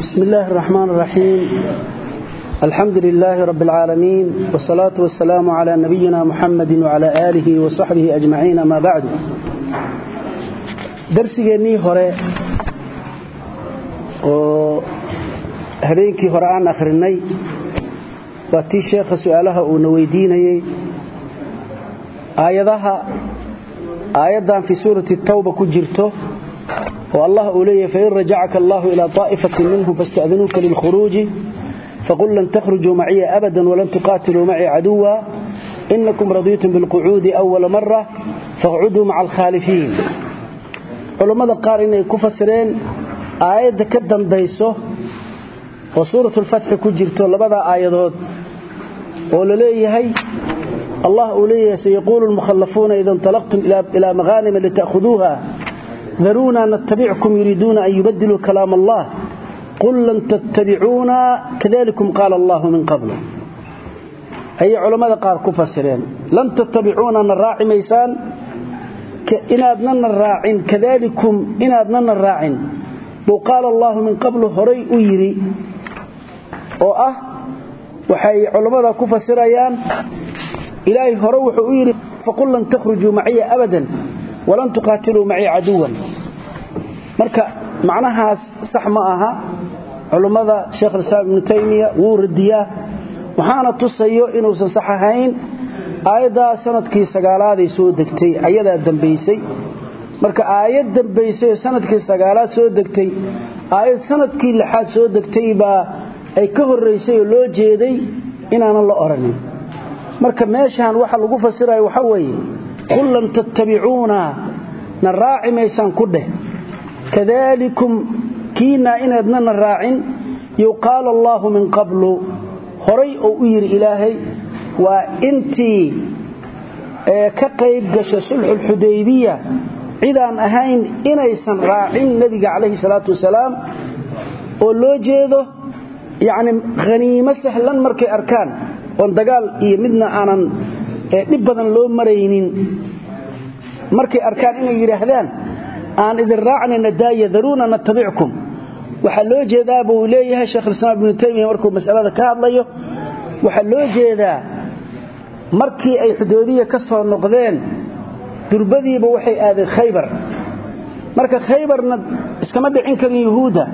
بسم الله الرحمن الرحيم الحمد لله رب العالمين والصلاة والسلام على نبينا محمد وعلى آله وصحبه أجمعين ما بعد درسيني هراء habeenkii hore aan akhrinay waa tii sheekha su'aalaha uuna weydiinayey aayadaha aayaddan fii suurati tawba ku jirto oo allah uu leeyahay fain rajacaka allahu ilaa طaa'ifatin minhum faاsta'dinuuka lilkhuruuji faqul lan takhrujuu maciya abadan walan tuqaatiluu macii caduwa inakum radiitum bilqucuudi awala mara faqcuduu maca alkhaalifiin culammada qaar inay ku fasireen aayadda ka dambayso oo suurat lfatxi ku jirto labada aayadood oo la leeyahay allah uu leeyahay sayaquulu lmukhallafuuna ida inطalaqtum ilaa maghanima lita'khuduuha daruuna natabickum yuriiduuna an yubadiluu kalaam allah qul lan tattabicuuna kadalikum qaala allahu min qabl ayay culammada qaar ku fasireen lan tattabicuuna na raaci maysaan inaadnana raacin kadalikum inaadnana raacin buu qaala allahu min qablu horay u yidhi oo ah waxay culammada ku fasirayaan ilaahay hore wuxuu u yidhi faqul lan takhrujuu maciya abadan walan tuqaatiluu macii caduwan marka macnahaas sax ma aha. Culummada sheekh alislaam ibnu taymiya wuu radiyaa. Waxaana tusayo inuusan sax ahayn aayaddaa sannadkii sagaalaaday soo degtay ayadaa dambaysay. Marka aayad dambaysay sannadkii sagaalaad soo degtay aayad sannadkii lixaad soo degtay baa ay ka horraysay oo loo jeeday inaanan la oranin. Marka meeshaan waxa lagu fasiraya waxa weeye qul lan tattabicuuna na raaci maysaan ku dheh kadalikum kiinaa inaadna na raacin yuqaala allaahu min qablu horay oo u yidhi ilaahay waa intii ka qayb gasha sulxulxudaybiya cidaan ahayn inaysan raacin nebiga calayhi salaatu wasalaam oo loo jeedo yacni haniimo sahlan markay arkaan oon dagaal iyo midna aanan dhib badan loo maraynin markay arkaan inay yidhaahdaan aan idin raacnayna daaya daruuna natabickum waxaa loo jeedaa buu leeyahay sheekhulislaam ibnu taymiya markuu masalada ka hadlayo. Waxaa loo jeedaa markii ay xudoobiya ka soo noqdeen durbadiiba waxay aadeen khaybar. Marka khaybarna iskama dhicin karin yuhuudda.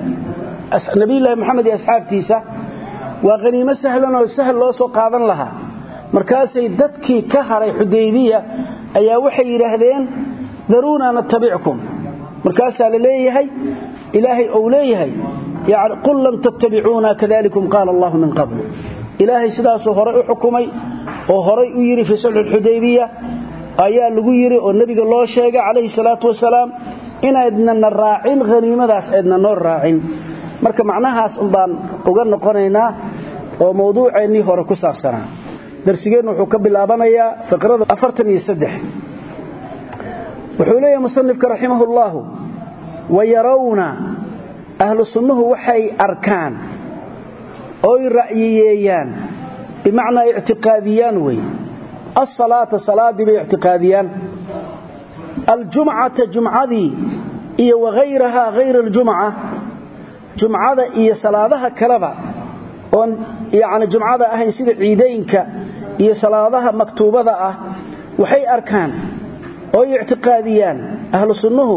Nabiyulaahi moxamed iyo asxaabtiisa. Waa haniimo sahlan oo sahal loo soo qaadan lahaa. Markaasay dadkii ka haray xudaybiya ayaa waxay yidhaahdeen daruuna natabickum markaasaa la leeyahay ilaahay ou leeyahay qul lan tattabicuuna kadalikum qaala allahu min qabl ilaahay sidaasuu horay u xukumay oo horay u yidhi fii sulxi xudaybiya ayaa lagu yidhi oo nebiga loo sheegay calayhi salaatu wasalaam inaydnana raacin haniimadaas aydna noo raacin. Marka macnahaas un baan uga noqonaynaa oo mawduuceennii hore ku saabsanaa. Darsigeennu wuxuu ka bilaabanayaa fiqrada afartan iyo saddex. Wuxuu leeyahay musanifka raximah ullaahu wayarawna ahlu sunnuhu waxay arkaan oy ra'yiyeeyaan bimacnaa ictiqaadiyaan wey. Asalaata salaaddii bay ictiqaadiyaan. Aljumcata jumcadii iyo wahayrahaa hayra aljumca jumcada iyo salaadaha kaleba oon yacni jumcada ahayn sida ciidaynka iyo salaadaha maktuubada ah waxay arkaan ooy ictiqaadiyaan ahlu sunnuhu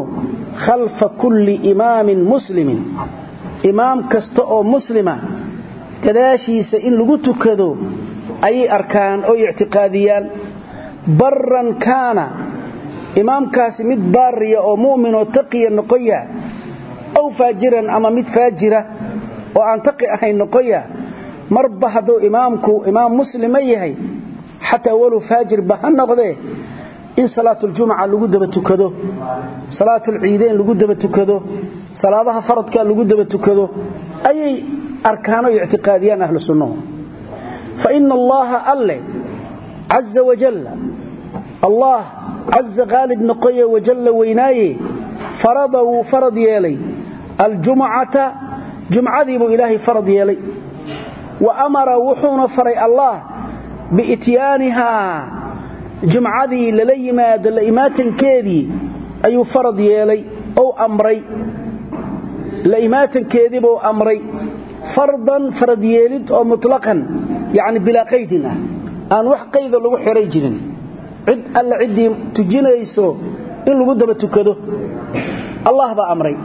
khalfa kulli imaamin muslimin. Imaam kasta oo muslima gadaashiisa in lagu tukado ayay arkaan ooy ictiqaadiyaan. Barran kaana imaamkaasi mid baariya oo mu'minoo taqiya noqoya aw faajiran ama mid faajira oo aan taqi ahayn noqoya marba hadduu imaamku imaam muslima yahay xataa walow faajirba ha noqdee in salaatuljumca lagu daba tukado salaatulciideyn lagu daba tukado salaadaha faradka lagu daba tukado ayay arkaanoy ictiqaadiyaan ahlu sunnuhu fa ina allaha alle caza wajalla allah caza qaalib noqoye wajalla weynaaye farada wuu farad yeelay aljumcata jumcadii buu ilaahay farad yeelay. Wa amara wuxuuna faray allah biityaanihaa jumcadii lala yimaado la imaatankeedii ayuu farad yeelay ou amray. La imaatankeedii buu amray. Fardan farad yeelid oo mutlaqan yacni bilaa qaydin ah. Aan wax qayda lagu xiray jirin. Cid alla ciddii tujinayso in lagu daba tukado allah baa amray.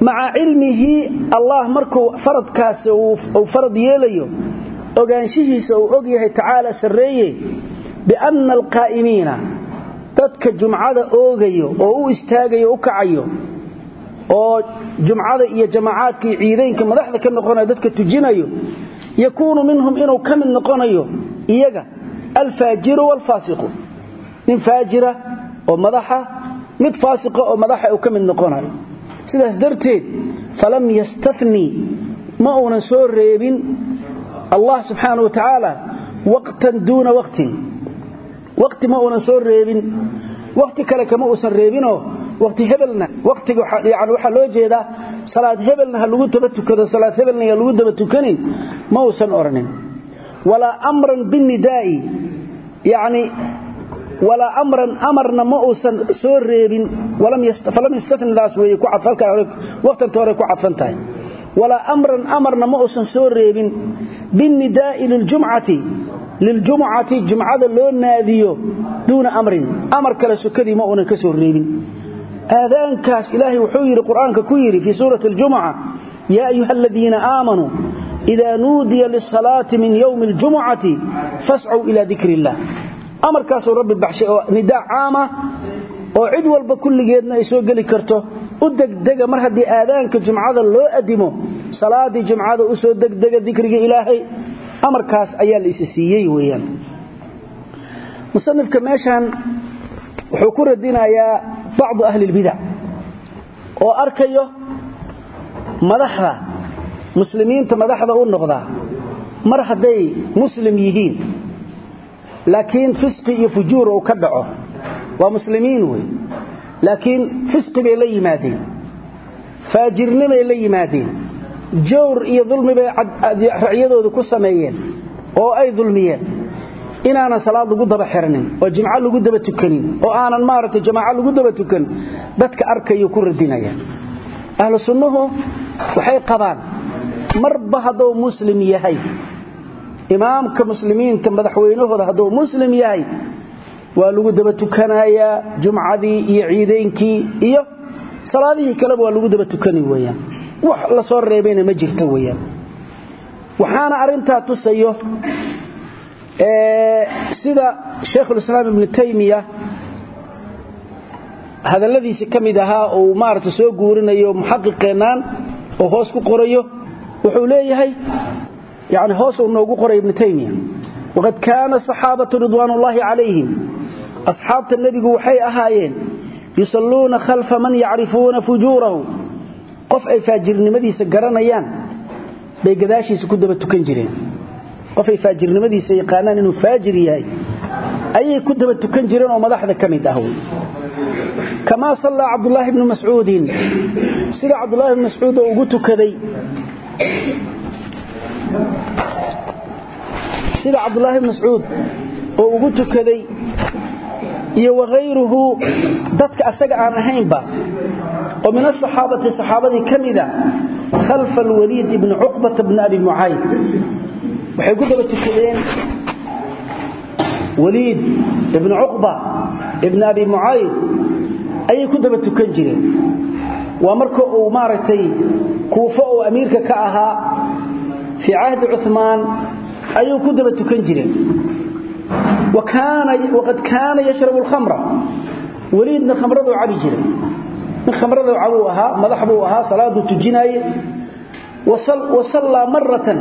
Maca cilmihi allah markuu faradkaasi uu farad yeelayo ogaanshihiisa uu og yahay tacaala sarreeye bianna alqaa'imiina dadka jumcada oogayo oo u istaagayo u kacayo oo jumcada iyo jamaacaadka iyo ciidaynka madaxda ka noqonaya dadka tujinayo yakuunu minhum inuu ka mid noqonayo iyaga alfaajiru waalfaasiqu nin faajira oo madaxa mid faasiqa oo madaxa uu ka mid noqonayo sidaas darteed falam yastafnii ma uunan soo reebin allah subxaana wa tacaala waqtan duuna waqtin waqti ma uunan soo reebin. Waqti kale kama uusan reebinoo. Waqti hebelna waqtiga yani waxaa loo jeedaa salaad hebelna lagu daba tukado salaad hebelna lagu daba tukanin ma uusan odhanin walaa amran binnidaa'i. Yacni walaa amran amarna ma uusan soo reebin. Falam yastafnidaas weeye ku cadfalkaa hore waqtanta ku cadfan tahay. Amran amarna ma uusan soo reebin. Binnidaa'i liljumcati liljumcati jumcada loo naadiyo duuna amrin amar kale sokadii ma uunan ka soo reebin aadaankaas ilaahay wuxuu yidhi qur'aanka ku yidhi fii suurati aljumuca yaa ayuha aladiina aamanuu idaa nuudiya lisalaati min yowmi aljumucati fascuu ilaa dikri illah amarkaasuu rabbi baxshay oo nidaa caama oo cid walba kulligeedna ay soo geli karto u degdega mar haddii aadaanka jumcada loo adimo salaadii jumcada u soo degdega amarkaas ayaa la isi siiyey weeyaan. Musanifka meeshan wuxuu ku radinayaa bacdu ahli lbidac oo arkayo madaxda muslimiinta madaxda u noqdaa mar hadday muslim yihiin laakiin fisqi iyo fujuur uu ka dhaco. Waa muslimiin wey laakiin fisqi bay la yimaadeen faajirnimay la yimaadeen jawr iyo dulmi bay racyadooda ku sameeyeen oo ay dulmiyeen. Inaanan salaad lagu daba xiranin oo jimco lagu daba tukanin oo aanan maaragtay jamaaco lagu daba tukan dadka arkayo ku radinaya ahlu sunnuhu waxay qabaan marba hadduu muslim yahay imaamka muslimiinta madaxweynahooda hadduu muslim yahay waa lagu daba tukanayaa jumcadii iyo ciidaynkii iyo salaadihii kaleba waa lagu daba tukani weyaan wax la soo reebayna ma jirto weyaan waxaana arintaa tusayo sida shaykhulislaam ibnu taymiya hadalladiisi ka mid ahaa uu maaragta soo guurinayo muxaqiqeennaan oo hoos ku qorayo wuxuu leeyahay yani hoos uu noogu qoray ibnu taymiya. Waqad kaana saxaabatu ridwaanullaahi calayhim asxaabta nebigu waxay ahaayeen yusalluuna khalfa man yacrifuuna fujuurahu qof ay faajirnimadiisa garanayaan bay gadaashiisa ku daba tukan jireen. Qof ay faajirnimadiisa yaqaanaan inuu faajir yahay ayay ku daba tukan jireen oo madaxda ka mid ah kamaa sallaa cabdulaahi bnu mascuudin. Sida cabdulahi bnu oo ugu tukaday. Sida cabdulaahi bn mascuud oo ugu tukaday iyo wakhayruhu dadka asaga aan ahaynba oo min asaxaabati saxaabadii ka mida khalfa alwaliid ibni cuqbata bni abi mucayd waxay ku daba tukadeen waliid ibni cuqba abi mucayd ayay ku daba tukan jireen. Waa marka uu maaragtay kuufo uu amiirka ka ahaa fii cahdi cumaan ayuu ku daba tukan jireen waqad kaana yashrabu alkhamra. Weliidna khamraduu cabi jiray. Nin khamraduu cabuu ahaa madax buu ahaa salaaduu tujinaaye wa sallaa maratan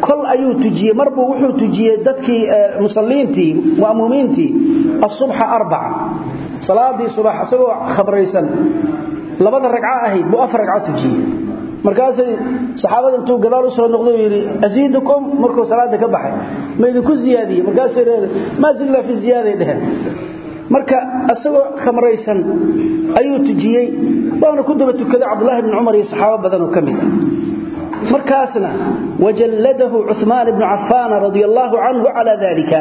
kol ayuu tujiyey marbuu wuxuu tujiyey dadkii musalliintii ma'muumiintii asubxa arbaca. Salaadii subax isagoo khamraysan labada ragco ahayd buu afar ragco markaasay saxaabada intuu gadaal u soo noqday yidhi asiidukum markuu salaada ka baxay ma idinku ziyaadiyey? Markaasay maa zilla fi ziyaaday dheheen. Marka isagoo khamraysan ayuu tujiyey waana ku daba tukaday cabdulahi bni cumar iyo saxaabo badanoo ka mid ah. Markaasna wajalladahu cumaan ibnu cafaana radia allaahu canhu calaa dalika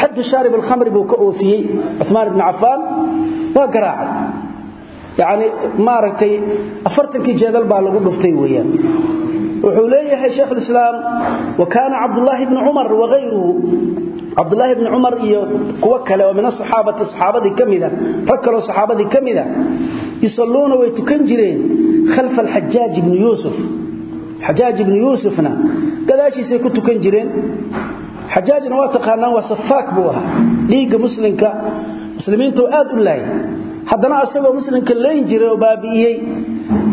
xaddu shaarib alkhamri buu ka oofiyey cumaan ibnu cafaan waa garaacay yani maaragtay afartankii jeedal baa lagu dhuftay weeyaan. Wuxuu leeyahay sheekh islaam wa kaana cabdullaahi bni cumar waayruhu cabdulaahi bni cumar iyo kuwo kale oo min asaxaabati saxaabadii ka mida rag kaloo saxaabadii ka mida yusalluuna way tukan jireen khalfa alxajaaj ibni yuusuf. Xajaaj ibni yuusufna gadaashiisay ku tukan jireen. Xajaajna waa aad u laayay haddana asagoo muslimka layn jiray oo baabi'iyey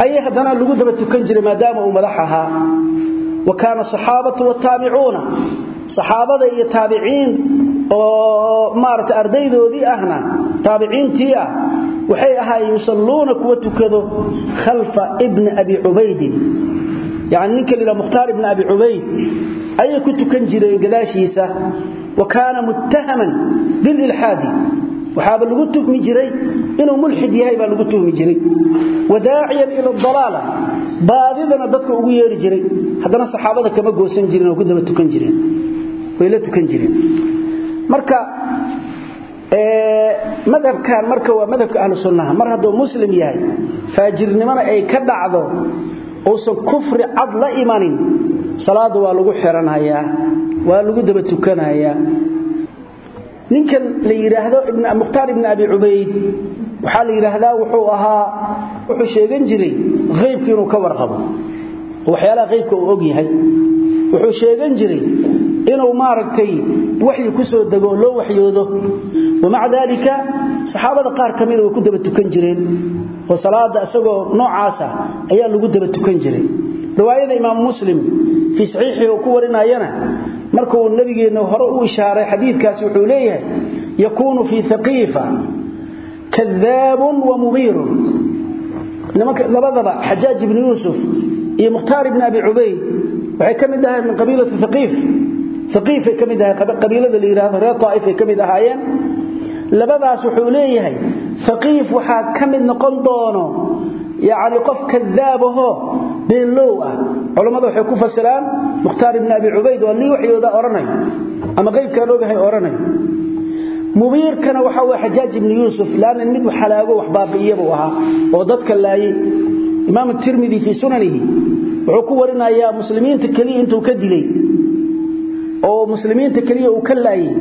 ayay haddana lagu daba tukan jiray maadaama uu madax ahaa. Wa kaana asaxaabatu wataabicuuna saxaabada iyo taabiciin oo maarata ardaydoodii ahna taabiciintii ah waxay ahaayeen yusalluuna kuwa tukado khalfa ibni abi cubaydin. Yani ninka la mukhtaar ibni abi cubayd ayay ku tukan jireen gadaashiisa. Wa kaana muttahaman bililxaadi waxaaba lagu tuhmi jiray inuu mulxid yahay baa lagu tuhmi jiray. Wadaaciyan ila dalaala baadidana dadka ugu yeeri jiray. Haddana saxaabada kama goosan jirin oo ku daba tukan jireen way la tukan jireen. Marka madhabkan marka waa madhabka ahlu sunnaha. Mar hadduu muslim yahay faajirnimona ay ka dhacdo uusan kufri cad la imanin salaada waa lagu xiranhayaa waa lagu daba tukanayaa ninkan la yidhaahdo mukhtaar ibni abi cubayd waxaa la yidhaahdaa wuxuu ahaa wuxuu sheegan jiray haybka inuu ka warqabo. Waxyaalaha haybka uu og yahay. Wuxuu sheegan jiray inuu maaragtay waxyi ku soo dego oo loo waxyoodo. Wamaca daalika saxaabada qaar ka mida ku daba tukan jireen. Oo salaada isagoo noocaasa ayaa lagu daba tukan jiray. Riwaayada imaamu muslim fii saxiixii uu ku warinayana markuu nabigeenna hore u ishaaray xadiidkaasi wuxuu leeyahay yakuunu fii haqiifa kadaabun wa mubiirun. Labadaba xajaaj ibni yuusuf iyo mukhtaar ibni abi cubayd waxay ka mid ahayn min qabiilati haqiif haqiifay ka mid qabiilada la yidhaahdo reer taa'ifay ahaayeen. Labadaas wuxuu leeyahay haqiif waxaa ka noqon doono yacni qof kadaabahoo beenlow ah. Culammada waxay ku fasiraan mukhtaar ibni abi cubayd waa lii waxyooda odhanayo ama qaybkaan ogahay odhanayo mubiirkana waxa weye xajaaj ibni yuusuf laanna mid xalaago wax baabi'iya buu ahaa oo dadka laayey imaam tirmidi fii sunanihi wuxuu ku warinayaa muslimiinta keliya intuu ka dilay oo muslimiinta keliya uu ka laayey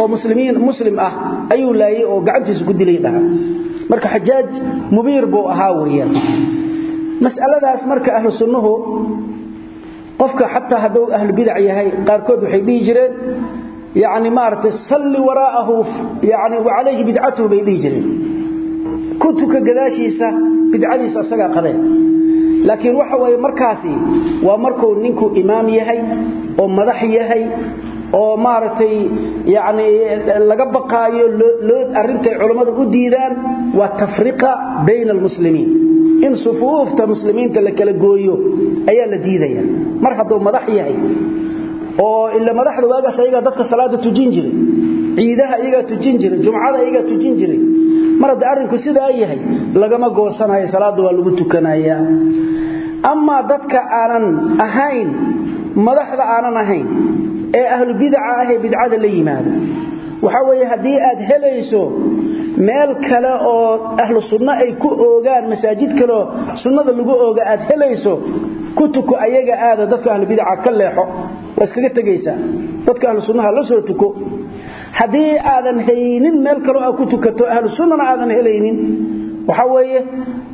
oo muslimiin muslim ah ayuu laayey oo gacantiisa ku dilay dhaha marka xajaaj mubiir buu ahaa weeyaan mas'aladaas marka ahlu sunnuhu qofka xataa hadduu ahlu bidac yahay qaarkood waxay dhihi jireen yacni maaragtay salli waraa'ahu yani wa calayhi bidcatuhu bay dhihi jireen. Ku tuka gadaashiisa bidcadiisa asagaa qadeen laakiin waxa weeye markaasi waa markuu ninku imaam yahay oo madax yahay oo maaragtay yani laga baqaayo loo culammadu u diidaan waa tafriqa bayna almuslimiin in sufuufta muslimiinta la kala gooyo ayaa la diidaya. Mar hadduu madax yahay oo ila madaxda waagaas ayagaa dadka salaada tujin jiray ciidaha iyagaa tujin jiray jumcada iyagaa tujin jiray mar hadda arrinku sidaa yahay lagama goosanayo salaadda waa lagu tukanayaa amaa dadka aanan ahayn madaxda aanan ahayn ee ahlu bidaca ah ee bidcada la yimaado. Waxa weeye haddii aad helayso meel kale oo ahlu sunno ay ku oogaan masaajid kaleoo sunnada lagu ooga aad helayso ku ayaga aada dadka ahlu bidaca ka leexo waa iskaga tegaysaa. Dadka ahlu sunnaha la soo tuko. Haddii aadan haynin meel kaloo aad ku tukato ahlu sunnana aadan helaynin. Waxa weeye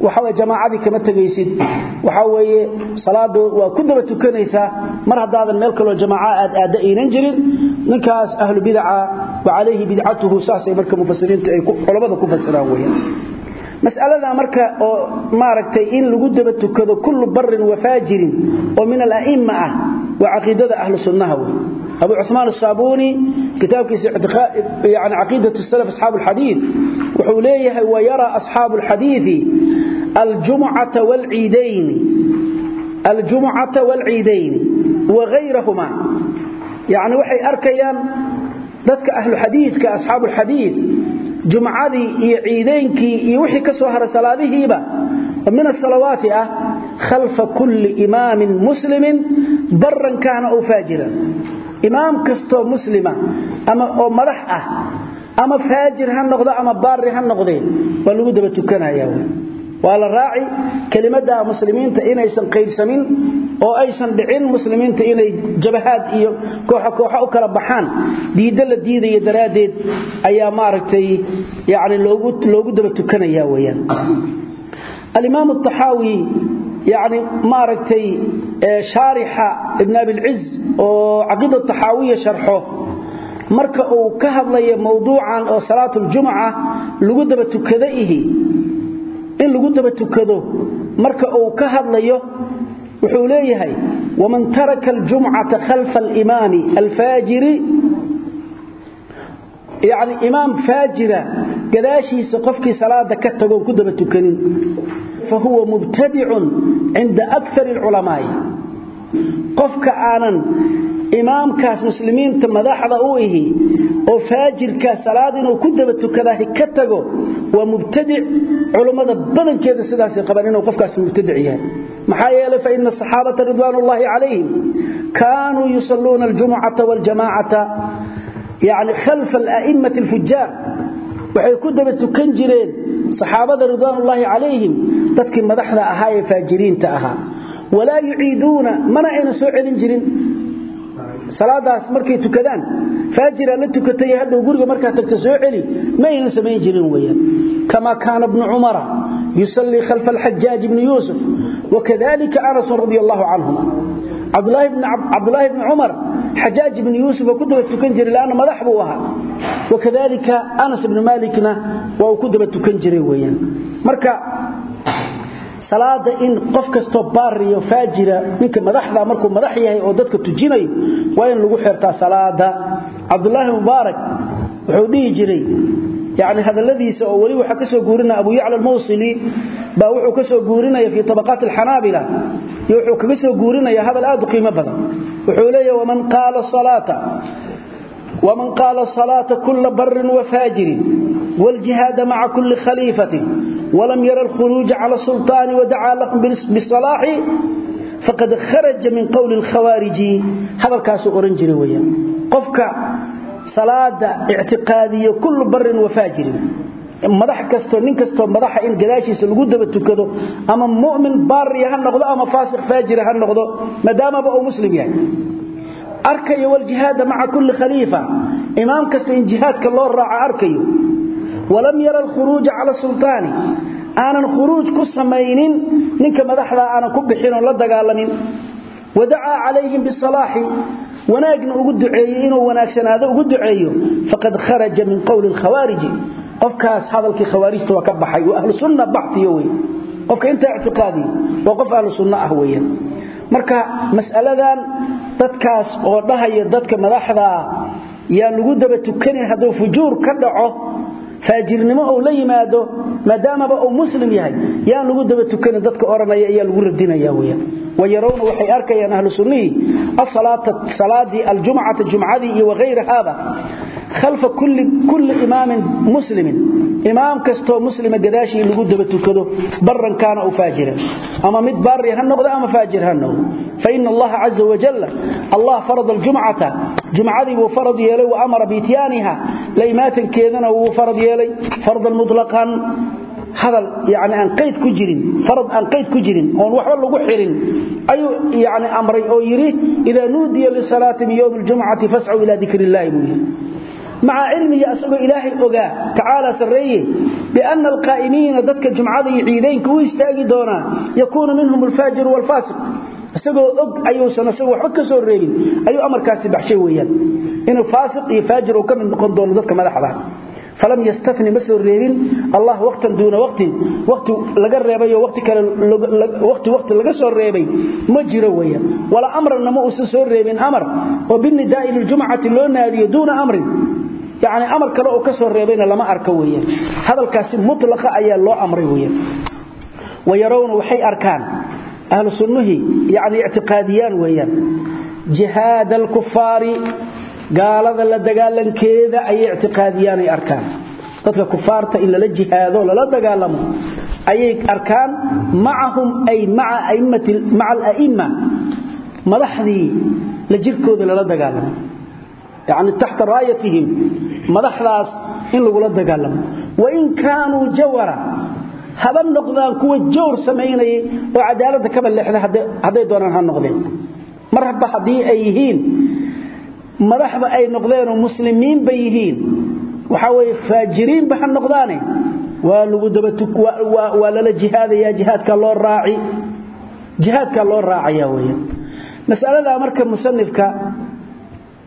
waxa weye jamaacadii kama tegaysid. Waxa weeye salaada waa ku daba tukanaysaa. Mar haddaadan meel kaloo jamaaca aad aadda aynan jirin ninkaas ahlu bidaca wa calayhi bidcatuhu saasay marka mufasiriintu ay culamada ku fasiraan weeyaan. Mas'alada marka oo maaragtay in lagu daba tukado kullu barrin wa faajirin oo min al-a'imma ah wa aqeedada ahlu sunnaha wey abu uthman as-sabuni kitabkiisa yani aqeedatu salaf ashab al-hadith wuxuu leeyahay wa yara ashab al-hadith al-jum'ata wal-eidayn al-jum'ata wal-eidayn wa ghayrahuma. Yani waxay arkayaan dadka ahlu hadithka ashab al-hadith jumcadii iyo ciideenkii iyo wixii ka soo haray salaadihiiba min as-salawaati ah khalfa kulli imaamin muslimin barran kaana aw faajiran. Imaam kastoo muslima ama oo madax ah ama faajir ha noqdo ama baari ha noqdeen waa lagu daba tukanaya waa la raaci kelimada muslimiinta inaysan qaybsamin oo aysan dhicin muslimiinta inay jabahaad iyo kooxa kooxa u kala baxaan. Diidda la diidaya daraaddeed ayaa maaragtay yacni loogu daba tukanaya weyaan alimaam taxaawi yani maaragtay shaarixa ibn abilciz oo caqiida taxaawiya sharxo marka uu ka hadlayo mowduucan oo salaat ljumca lagu daba tukada ihi in lagu daba tukado marka uu ka hadlayo wuxuu leeyahay waman taraka aljumcata khalfa alimaami alfaajiri yani imaam faajira gadaashiisa qofkii salaada ka tagoon ku daba tukanin fa huwa mubtadicun cinda akar alculamaa'i qofka aanan imaamkaas muslimiinta madaxda u ihi oo faajirkaas salaad inuu ku daba tukadaah ka tago waa mubtadic culummada badankeeda sidaasay qabaan inuu qofkaas mubtadic yahay. Maxaa yeelay fa ina asaxaabata ridwaan ullaahi calayhim kaanuu yusalluuna aljumucata waljamaacata yani khalfa ala'immati alfujaar waxay ku daba tukan jireen saxaabada ridwaanullaahi calayhim dadkii madaxda ahaa ee faajiriinta ahaa. Walaa yuciiduuna mana ayna soo celin jirin salaadaas markay tukadaan faajira la tukatay hadhow guriga markaa tagta soo celi ma aynan samayn jirin weyaan kama kaana bnu cumara yusallii khalfa alxajaaj bni yuusuf wakadalika anasun radi allahu canhuma cabdulaahi bni cumar xajaaj ibni yuusuf oo ku daba tukan jiray lanna madax buu ahaa. Wakadalika anas ibni maalikna waa uu ku daba tukan jiray weyaan marka salaada in qof kastoo baariyo faajira ninka madaxda markuu madax yahay oo dadka tujinayo waa in lagu xirtaa salaada. Cabdulaahi mubaarak wuxuu dhihi jiray yani hadaladiisa oo weli waxaa ka soo guurinaya abu yacla almawsili baa wuxuu ka soo guurinaya fii tabaqaat alxanaabila iyo wuxuu kaga soo guurinaya hadal aad u qiimo badan. Wuxuu leeyahy waman qaala salaata ومن قال الصلاة كل بر وفاجر والجهاد مع كل خليفة ولم ير الخروج على السلطان ودعا لهم بالصلاح فقد خرج من قول الخوارج هذا الكاس أورنجري ويا قفك صلاة اعتقادية كل بر وفاجر madax kasto nin kasto madaxa in gadaashiisa lagu daba tukado ama mu'min baari ha noqdo ama faasiq faajir ha noqdo maadaama uu muslim yahay arkayo wal jihad ma'a kulli khalifa imaam kasto in jihadka loo raaco arkayo. Walam yara al khuruj ala sultani aanan khuruj ku samaynin ninka madaxda aanan ku bixin oo la dagaalamin wadaa alayhim bisalahi wanaagna ugu duceeyay inuu wanaagsanaado ugu duceeyo faqad kharaja min qawli al khawarij qofkaas hadalkii khawaarijta waa ka baxay. Waa ahlu sunna baxtiyo wey qofka inta ictiqaadi waa qof ahlu sunna ah weeyaan marka mas'aladan dadkaas oo dhahaya dadka madaxdaa yaa lagu daba tukanin hadduu fujuur ka dhaco faajirnimo uu la yimaado maadaamaba uu muslim yahay yaa lagu daba tukanin dadka odhanaya ayaa lagu radinaya weyaan wayarawna waxay arkayaan ahlu sunnihii asalaata salaadii aljumcata jumcadii iyo wakhayrahaaba khalfa kulli imaamin muslimin. Imaam kastoo muslima gadaashii lagu daba tukado baran kaana u faajira. Ama mid baari ha noqdo ama faajir ha noqdo. Fa ina allaha caza wajalla allah farada aljumcata. Jumcadii wuu farad yeelay wa amara biityaaniha. Laymaatankeedana wuu farad yeelay. Fardan mutlaqan. Hadal yani aan qayd ku jirin. Farad aan qayd ku jirin oon waxba lagu xirin. Ayuu yani amray oo yidhi idaa nuudiya lisalaati min yowmi اljumcati fascuu ila dikr اllahi buu yidhi maca cilmiga asagoo ilaahay ogaa tacaala sarreeye biana alqaa'imiina dadka jumcada iyo ciidaynka u istaagi doonaa yakuunu minhum alfaajiru waalfaasiq isagoo og ayuusan isagu waxba ka soo reebin ayuu amarkaasi baxshay weeyaan. Inuu faasiq iyo faajir uu madaxda falam yastani ma soo reebin allah watan duuna watin wati laga reebay oo wati kale wati wati laga soo reebay ma jiro weya wala amranna ma uusan soo reebin amar oo binnidaai liljumcati loo naadiyo duuna amrin yacni amar kale oo ka soo reebayna lama arka weya hadalkaasi mutlaqa ayaa loo amray weya wayarawna waxay arkaan ahlu sunnuhii yani ictiqaadiyaan weeyaan jihaada alkufaari gaalada la dagaalankeeda ay i'tiqaadiyaan ay arkaan. Dadka kufaarta in la jihaado la dagaalamo ay arkaan macahum ay ma'a a'immati ma'a al-a'imma madaxdi la jirkooda la dagaalamo. Yaani tahta raayatihim madaxdaas in lagula dagaalamo. Wain kaanuu jawara haba noqdaan kuwa jawr samaynayay oo cadaaladda ka balleexda hadday doonaan ha noqdeen. Mar haba haddii ay yihiin madaxba ay noqdeenoo muslimiinba yihiin. Waxaa weye faajiriinba ha noqdaane. Waa lagu dabawaa lala jihaadaya jihaadka loo raaci. Jihaadkaa loo raacaya weya masaladaa marka musanifka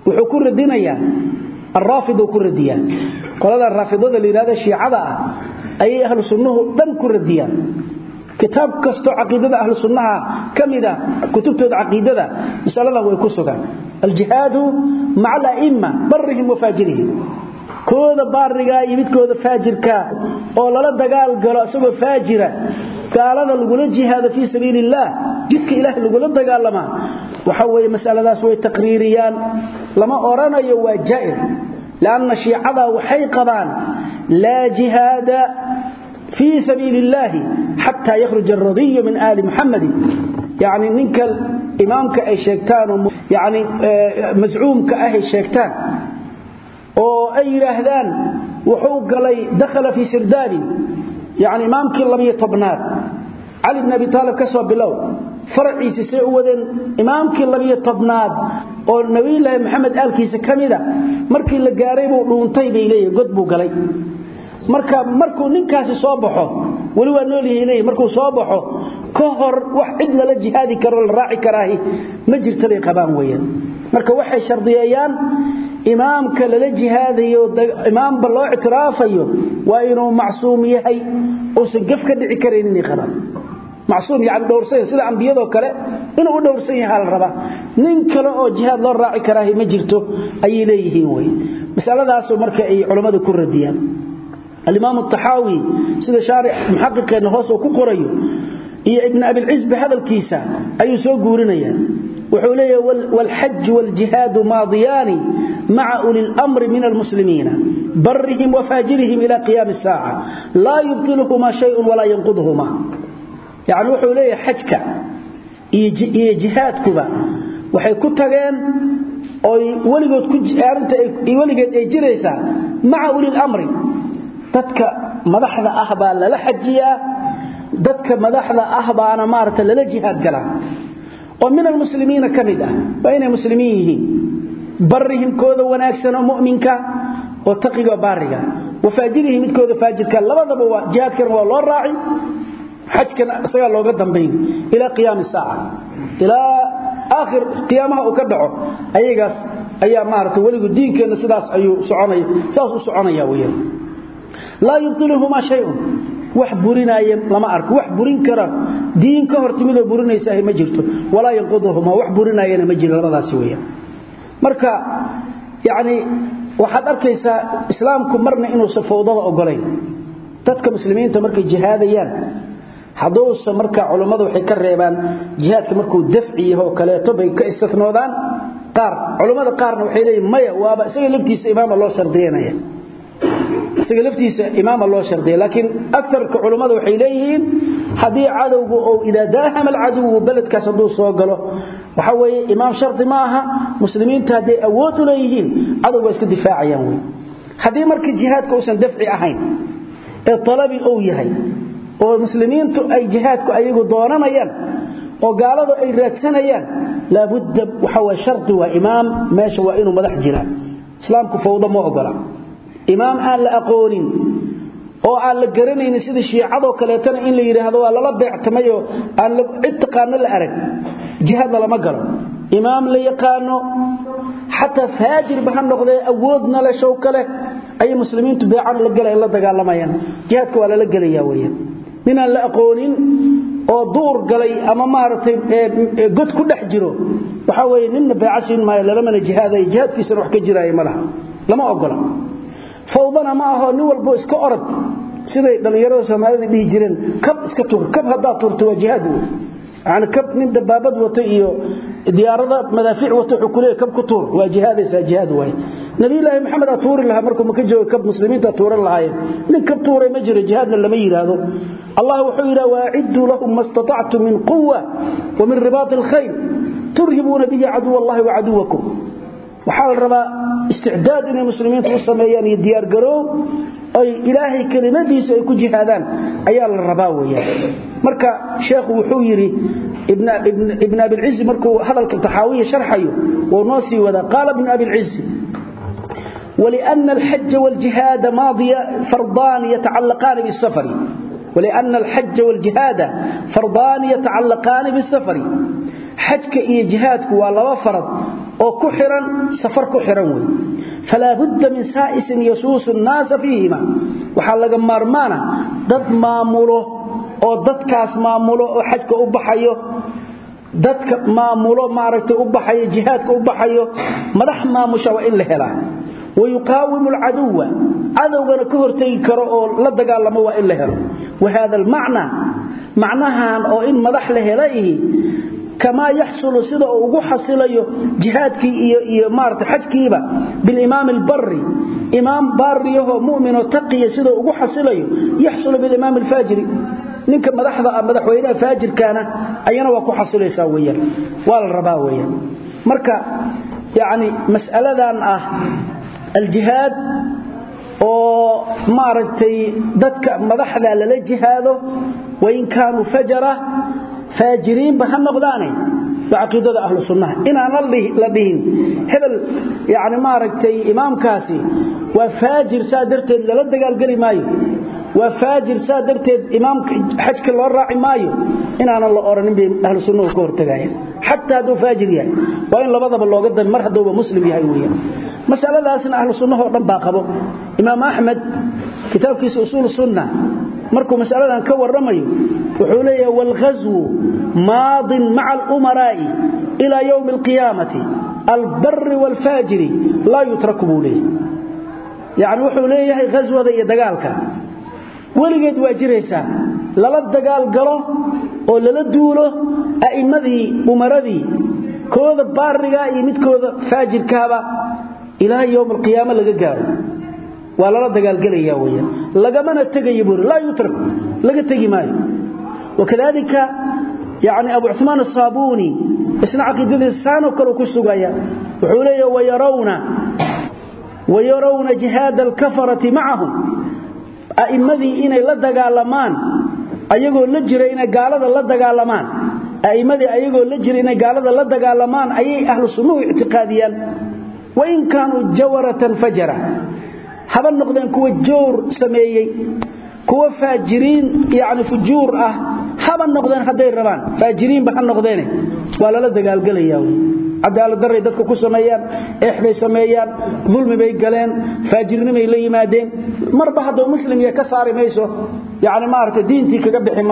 wuxuu ku radinayaa alraafid ku radiyaa qolada raafidada la yidhahda shiicada ah ayay ahlu sunnuhu dhan ku radiyaan. Kitaab kastoo caqiidada ahlu sunnaha ka mida kutubtooda caqiidada masaladan way ku sugaan aljihaadu maca ala'imma barihim wa faajirihim kooda baarigaa iyo midkooda faajirka oo lala dagaal galo isagoo faajira gaalada lagula jihaado fii sabiili illaah jidka ilaahay lagula dagaalamaa waxa weeye masaladaas way taqriiriyaan lama odhanayo waa jaa'ir lianna shiicadaa waxay qabaan laa jihaada fii sabiili illaahi xataa yakhruja aradiyu min aali muxamadin yacni ninka imaamka ay sheegtaan oo yani mascuumka ah ay sheegtaan oo ay yidhaahdaan wuxuu galay dakhala fii sirdaabin yani imaamkii labiyo tobnaad. Cali bn abi taalib ka soo bilow faraciisi say u wadeen imaamkii labiyo tobnaad oo nabiyulaahi maxamed aalkiisa ka mida markii la gaaray buu dhuuntay bay leeyihiin god buu galay marka markuu ninkaasi soo baxo weli waa leeyihiin markuu soo baxo ka hor wax cid lala jihaadi karoo la raaci karaahi ma jirta bay qabaan weeyaan. Marka waxay shardiyeeyaan imaamka lala jihaadayo imaamba loo ictiraafayo waa inuu macsuum yahay uusan gaf ka dhici karayn inay qabaan. Macsuum yani dhowrsan sida ambiyadoo kale inuu u dhowrsan yahaa la rabaa. Nin kale oo jihaad loo raaci karaahi ma jirto ayay leeyihiin wey masaladaasu marka ay culammadu ku radiyaan alimaam axaawi sida shaarix muxaqiqeenna hoos ku qorayo iyo ibn abilcisbi hadalkiisa ayuu soo guurinaya wuxuu leeyahy wlxaj wljihaadu maadiyaani maca uli lmri min almuslimiina barihim wafaajirihim ila qiyaami saaca laa yubtilhumaa shayun walaa yanqudhumaa yani wuxuu leeyahay xajka iyo jihaadkuba waxay ku tageen oy weligood ay jiraysaa maca uli lmri dadka madaxda ah baa lala xajiyaa dadka madaxda ah baana maarata lala jihaad galaa oo min almuslimiina ka mid ah waa inay wanaagsan oo muminka oo taqiga baariga wafaajirihim midkooda faajirka labadaba waa jihaadkana waa loo raaci xajkana isagaa looga dambayn ilaa qiyaami saaca. Ilaa aakhir qiyaamaha uu ka dhaco ayagaas ayaa maarata weligu diinkeenna sidaas ayuu soconaya saas u soconaya weyaan laa yubtiluhumaa shayun. Wax burinaaya lama arko. Wax burin kara diin ka hor timidoo ma jirto. Walaa yanquduhumaa wax burinaayana ma jiro labadaasi weyaan marka yacni waxaad arkaysaa islaamku marna inuusan fawdada ogolayn. Dadka muslimiinta markay jihaadayaan hadduusa marka culammadu waxay ka reebaan jihaadka markuu dafci yahoo kaleeto bay ka istinoodaan qaar culammada qaarna waxay leeyiin maya waaba isaga laftiisa imaama loo shardiyanaya isaga laftiisa imaama loo shardiya laakiin aarka culammada waxay leeyihiin haddii cadowgu ou idaa daahama alcaduwu beledkaas hadduu soo galo waxa weeye imaam shardi ma aha muslimiinta hadday awood u leeyihiin cadowga iska difaacayaan wey haddii marka jihaadka uusan dafci ahayn ee talabi ou yahay oo muslimiintu ay jihaadku ayagu doonanayaan oo gaaladu ay raadsanayaan laabudda waxa way shardi waa imaam meesha waa inuu madax jiraa islaamku fawdo ma ogola imaam aan la aqoonin oo aan la garanaynin sida shiicadoo kaleetana in la yidhaahdo waa lala beectamayoo aan cid taqaano la arag. Jihaadna lama galo. Imaam la yaqaano xataa faajirba ha noqdee awoodna le show kale ayay muslimiintu beecan la gala la dagaalamayaan. Jihaadka waa lala gelaya weyaan ninaan la aqoonin oo duur galay ama maaragtay god ku dhex jiro waxaa weye ninna beeca maayo lalamana jihaadaya. Jihaadkiisana wax ka jiraayo ma lama ogola fawdana ma aho nin walbo iska orod. Siday dhallinyarada soomaalida dhihi jireen kab iska tuur kab haddaad tuurto waa jihaad kab nin dabaabad wata iyo diyaarada madaafiic wata wuxuu kab ku tuur waa jihaadaysaa jihaad waaye. Nabiyulaahi maxamed aa tuuri lahaa markuu maka jooga kab muslimiinta tuuran lahaayeen. Nin kab tuuray ma jiro jihaadna lama yidhaahdo allah wuxuu yidhaha waacidduu lahum ma min quwa wa min ribaati alkhayr turhibuuna bihi caduw allahi wa waxaa la rabaa isticdaad inay muslimiintu u sameeyaan iyo diyaargaroow ay ilaahay kelimadiisa ay ku jihaadaan ayaa la rabaa weeyaan marka sheekhu wuxuu yidhi ibn abilcizi markuu hadalka taxaawiya sharxayo wuu noo sii wadaa qaala ibn abilcizi ولأن الحج والجهاد ماضي فرضان يتعلقان بالسفر ولأن الحج والجهاد فرضان يتعلقان بالسفر حجك إيه جهادك والله فرض وكحرا سفر كحرا فلا بد من سائس يسوس الناس فيهما وحلق مارمانا ضد ماموله oo dadkaas maamulo oo xajka u baxayo dadka maamulo maaragtay u baxayo jihaadka u baxayo madax maamusha waa in la helaa ويقاوم العدو عدونا كهرتي كرو او لا دغالمو وا ان لا هلو وهذا المعنى معناها او ان مدح له هليه kamaa yaxsulu sida ugu xasilayo jihaadkii iyo marata xajkiiba bilimaam albari imaam baariyahoo muminoo taqiya sida ugu xasilayo yaxsulu bilimaam alfaajiri. Ninka madaxda ah, madaxweynaha faajirkaana ayana waa ku xasilaysaa weyaan waa la rabaa marka yacni mas'aladan ah aljihaad oo maaragtay dadka madaxda lala jihaado wain kaanuu fajara faajiriin ba noqdaanay aqeedada ahlu sunnah inaan la dhihin hebel yaani maaragtay imaamkaasi waa faajir saadarteed lala dagaal gali maayo. Waa faajir saadarteed imaamka xajka loo raaci maayo. Inaan la oranin bay ahlu sunnah ka hortagayaan hatta haduu faajir yahay waa in labadaba looga dan mar haduu muslim yahay weeyaan. Masaladaasna ahlu sunnah oo dhan baa qabo. Imaam ahmed kitaabkiisa sunnah markuu masaladan ka waramayo wuxuu leeyahay wal ghazw maad ma'a al umara'i ila yawm al qiyamati al barr wal fajr la yutraku bulee yaani wuxuu leeyahay ghazwada iyo dagaalka. Waligeed waa jiraysaa lala dagaal galo oo lala duulo a'immadii umaradii kooda baariga iyo midkooda faajirkaaba ilaa yawm alqiyaama laga gaaro waa lala dagaalgelaya weyaan lagamana tegaya buuri laa yutrak laga tegi maayo. Wakadaalika yacni abu cumaan asaabuuni isna caqiidadiisa saanoo kale ku sugaya wuxuu leeyahy wayarawna wayarawna jihaada alkafarati macahum a'immadii inay la dagaalamaan ayagoo la jira inay gaalada la dagaalamaan. A'immadii ayagoo la jira inay gaalada la dagaalamaan ayay ahlu sunnuhu ictiqaadiyaan. Wain kaanuu jawaratan fajara haba noqdeen kuwa joor sameeyey kuwa faajiriin yani fujuur ah haba noqdeen hadday rabaan. Faajiriinba ha noqdeene. Waa lala dagaalgelayaa cadaaladdaray dadka ku sameeyaan eexbay sameeyaan dulmi bay galeen faajirnimay la yimaadeen. Marba haddau muslim iyo ka saari mayso yani maaragtay kaga bixi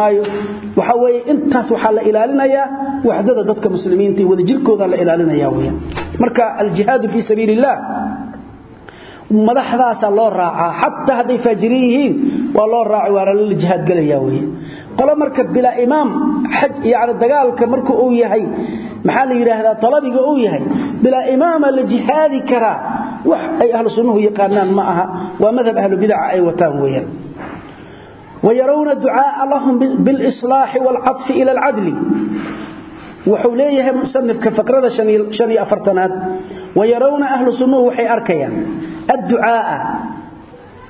waxa weye intaas waxaa la ilaalinayaa waxdada dadka muslimiinta iyo wadajirkoodaa la ilaalinaya marka aljihaadu fii sabiili illah madaxdaasa loo raacaa xataa hadday faajirin yihiin waa loo raacay waana lala jihaad gelaya wey qolo marka bilaa imaam xaj yani dagaalka marka uu yahay maxaa la yiraahdaa talabiga uu yahay bila imaama la jihaadi kara wax ay ahlu sunnuhu yaqaanaan ma aha waa madhab ahlu bid'a ay wataan weeyaan ويرون دعاء لهم بالإصلاح والعطف إلى wayarawna ahlu sunnuhu waxay arkayaan adducaaa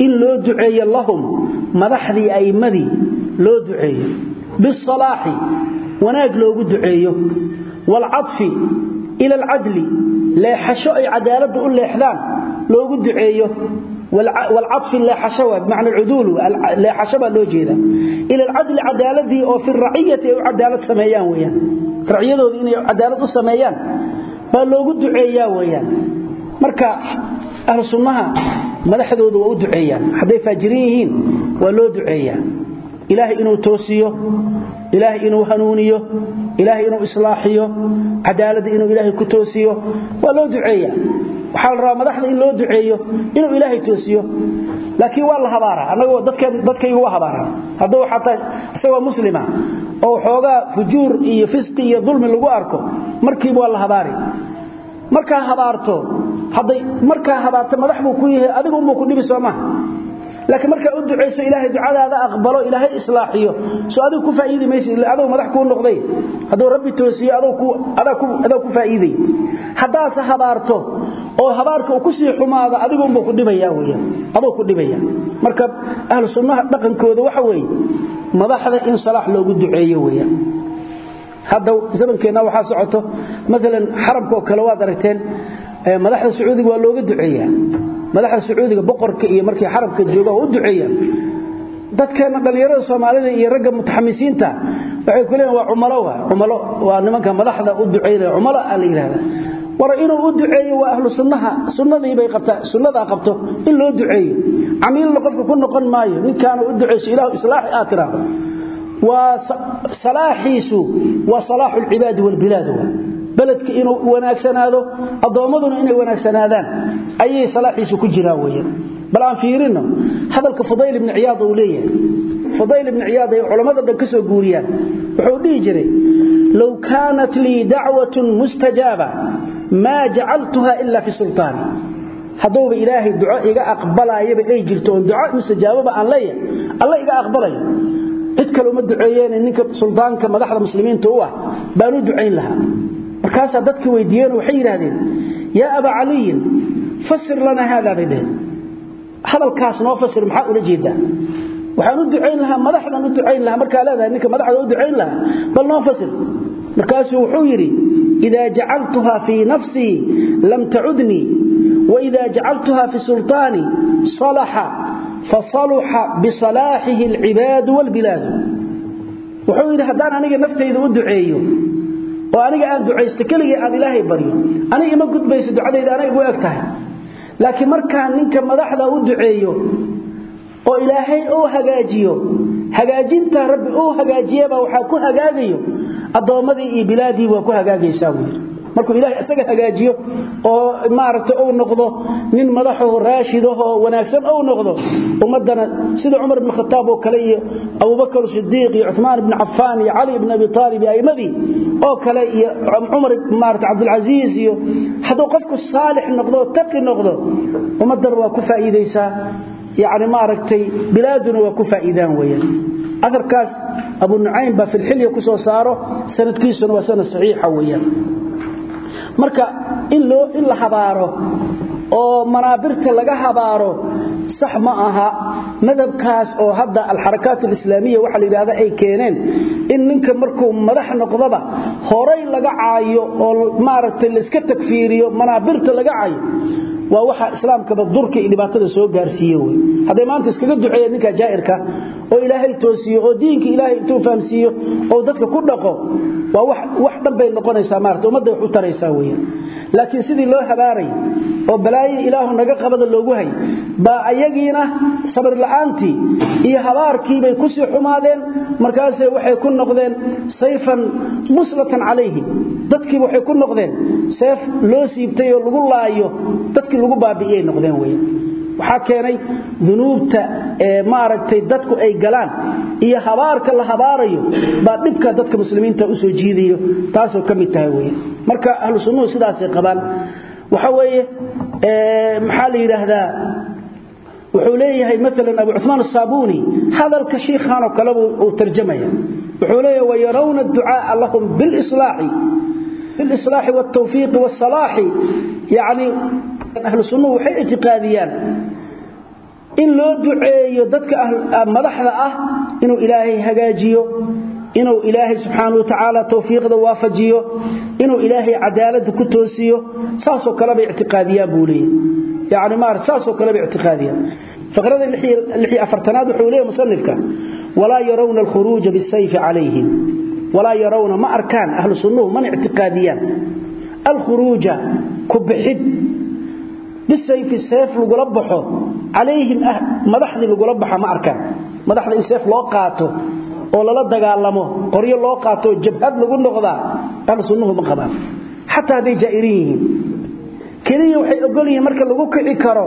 in loo duceeyo lahum madaxdii a'immadii loo duceeyo. Bisalaaxi wanaag loogu duceeyo. Waalcadfi ila alcadli leexasho ay cadaaladdu u leexdaan loogu duceeyo. Walcadfi leexasho waa bimacna alcuduul leexasho baa loo jeedaa. Ila alcadli cadaaladii oo fi raciyati ay u cadaalad sameeyaan weeyaan. Raciyadooda inay cadaalad u sameeyaan baa loogu duceeyaa weyaan marka ahlu sunnaha madaxdoodu waa u duceeyaan. Hadday faajirin yihiin waa loo duceeyaa. Ilaahay inuu toosiyo ilaahay inuu hanuuniyo ilaahay inuu islaaxiyo cadaalada inuu ilaahay ku toosiyo waa loo duceeya waxaa la rabaa madaxda in loo duceeyo inuu ilaahay toosiyo. Laakiin waa la habaara anagoo dadkayga waa habaara. Hadduu xataa isagoo muslima oo xoogaa fujuur iyo fisqi iyo dulmi lagu arko markiiba waa la habaari. Markaa habaarto hadday markaa habaarto madax buu ku yahay adigunbuu ku dhibi soo maha laakiin markaa u duceyso ilaahay ducadaada aqbalo ilaahay islaaxiyo. Soo adigu ku faa'iidi maysid illa adigu madax kuu noqday. Hadduu rabbi toosiyo adigu ku adaa ku adaa ku faa'iiday. Haddaase habaarto oo habaarka uu ku sii xumaado adigunbuu ku dhibaya weeyaan adoo ku dhibaya marka ahlu sunnaha dhaqankooda waxa weeye madaxda in salaax loogu duceeyo weeyaan hadda zamankeenna waxaa socoto maalan xaramka oo kale waad aragteen madaxda sacuudiga waa looga duceeyaa madaxda sacuudiga boqorka iyo markii xaramka jooga waa u duceeyaan dadkeena dhalinyarada soomaalida iyo ragga mutaxamisiinta waxay ku waa cumalo waa waa nimanka madaxda u duceynaya cumalo aa la yidhahda war inuu u duceeyo waa ahlu sunnaha sunnadii bay qabtaa sunnadaa qabto in loo duceeyo. Camiilna qofka ku noqon maayo ninkaana u duceyso ilaahu islaaxi aad tiraahdo waa salaaxiisu waa salaaxu alcibaadi walbilaad waa beledka inuu wanaagsanaado addoommaduna inay wanaagsanaadaan. Ayay salaaxiisu ku jiraan weeyaan bal aan fiirino hadalka fudayl ibn ciyaad uu leeyahay. Fudayl ibn ciyaad ay culimada dhan ka soo guuriyaan wuxuu dhihi jiray law kaanat lii dacwatun mustajaaba maa jacaltuha ila fi sultaani hadduuba ilaahay duco iga aqbalaayaba ay jirto oon duco mustajaababa aan leeyahay alla iga aqbalayo. Cid kale uma duceeyeene ninka suldaanka madaxda muslimiinta u ah baan ducayn lahaa markaasaa dadka weydiiyeen waxay yidhaahdeen yaa abaa caliyin fasir lanaa haada bay dheheen hadalkaas noo fasir maxaa ula jeedaa? Waxaan u ducayn lahaa madaxdan u ducayn lahaa markaa leedahay ninka madaxda u ducayn lahaa bal noo fasir. Markaasuu wuxuu yidhi idaa jacaltuha fii nafsii lam tacudnii waida jacaltuha fi sulطaani salaxa fasaluxa bisalaaxihi alcibaadu wاlbilaadu wuxuu aniga naftayda u oo aniga aan ducaysto keligii aan ilaahay baryo. Aniga ima gudbayso ducadayda anay igu eg tahay. Laakiin markaan ninka madaxda u duceeyo oo ilaahay uu hagaajiyo hagaajinta rabbi uu hagaajiyaba waxaa ku hagaagayo addoommadii iyo bilaadii waa ku hagaagaysaa yidhi markuu ilaahay isaga hagaajiyo oo maaragtay uu noqdo nin madaxoo raashidahoo wanaagsan uu noqdo ummaddana sida cumar ibn khataab oo kale iyo abubakar sidiiq iyo cumaan ibn cafaan iyo cali ibn abi aalib iyo a'immadii oo kale iyo cumar maarata cabdulcasiis iyo hadduu qofku saalix noqdo taqi noqdo ummaddana waa ku faa'iidaysaa. Yani maaragtay bilaaduna waa ku faa'iidaan weeyaan. Aarkaas abu nucaym baa fi lxilya ku soo saaro sanadkiisuna waa sanad saxiixa weeyaan marka in la habaaro oo manaabirta laga habaaro sax ma aha. Madhabkaas oo hadda alxarakaat alislaamiya waxa la yidhahda ay keeneen in ninka markuu madax noqdaba horay laga caayo oo maaragtay laiska takfiiriyo manaabirta laga caayo waa waxa islaamkaba durka iyo dhibaatada soo gaarsiiye wey. Hadday maanta iskaga duceeya ninka jaa'irka oo ilaahay toosiyo oo diinka ilaahay intuu fahamsiiyo oo dadka ku dhaqo waa wax dhan bay noqonaysaa maarata ummadda wax u taraysaa weeyaan laakiin sidii loo habaaray oo balaayo ilaahu naga qabada loogu hay baa ayagiina sabir la'aantii iyo habaarkiibay ku sii xumaadeen. Markaasay waxay ku noqdeen sayfan muslatan calayhim dadkiiba waxay ku noqdeen seef loo siibtay oo lagu laayo dadkii lagu baabi'iyay noqdeen weeyaan waxaa keenay dunuubta maaragtay dadku ay galaan iyo habaarka la habaarayo baa dhibka dadka muslimiinta u soo jiidayo taasoo ka mid tahay weeye. Marka ahlu sunnuhu sidaasay qabaan. Waxa weeye maxaa la yidhaahdaa? Wuxuu leeyahay maalan abu cumaan asaabuni hadalka shiikhanoo kaleba uu tarjamaya wuxuu leeyahay wayarawna adducaaa lahum bilislaaxi waaltawfiiqi waasalaaxi yacni ahlu sunnuhu waxay ictiqaadiyaan in loo duceeyo dadka madaxda ah inuu ilaahay hagaajiyo inuu ilaahay subxaanau watacaala tawfiiqda waafajiyo inuu ilaahay cadaaladda ku toosiyo saasoo kalebay ictiqaadiyaan buu leeyahy yani maarata saasoo kalebay ictiqaadiyaan faqrada afartanaad wuxuu leeyahy musanifka walaa yarawna alkhuruuja bisayfi calayhim. Walaa yarawna ma arkaan ahlu sunnuhu mana ictiqaadiyaan. Alkhuruuja ku bixid bisayfi seef lagula baxo calayhim madaxdii lagula baxa ma arkaan. Madaxda in seef loo qaato oo lala dagaalamo qoryo loo qaato jabhad lagu noqdaa ahlu sunnuhu ma qabaan. Xataa hadday jaa'irin yihiin. Keliya waxay ogol yihiin marka lagu kici karo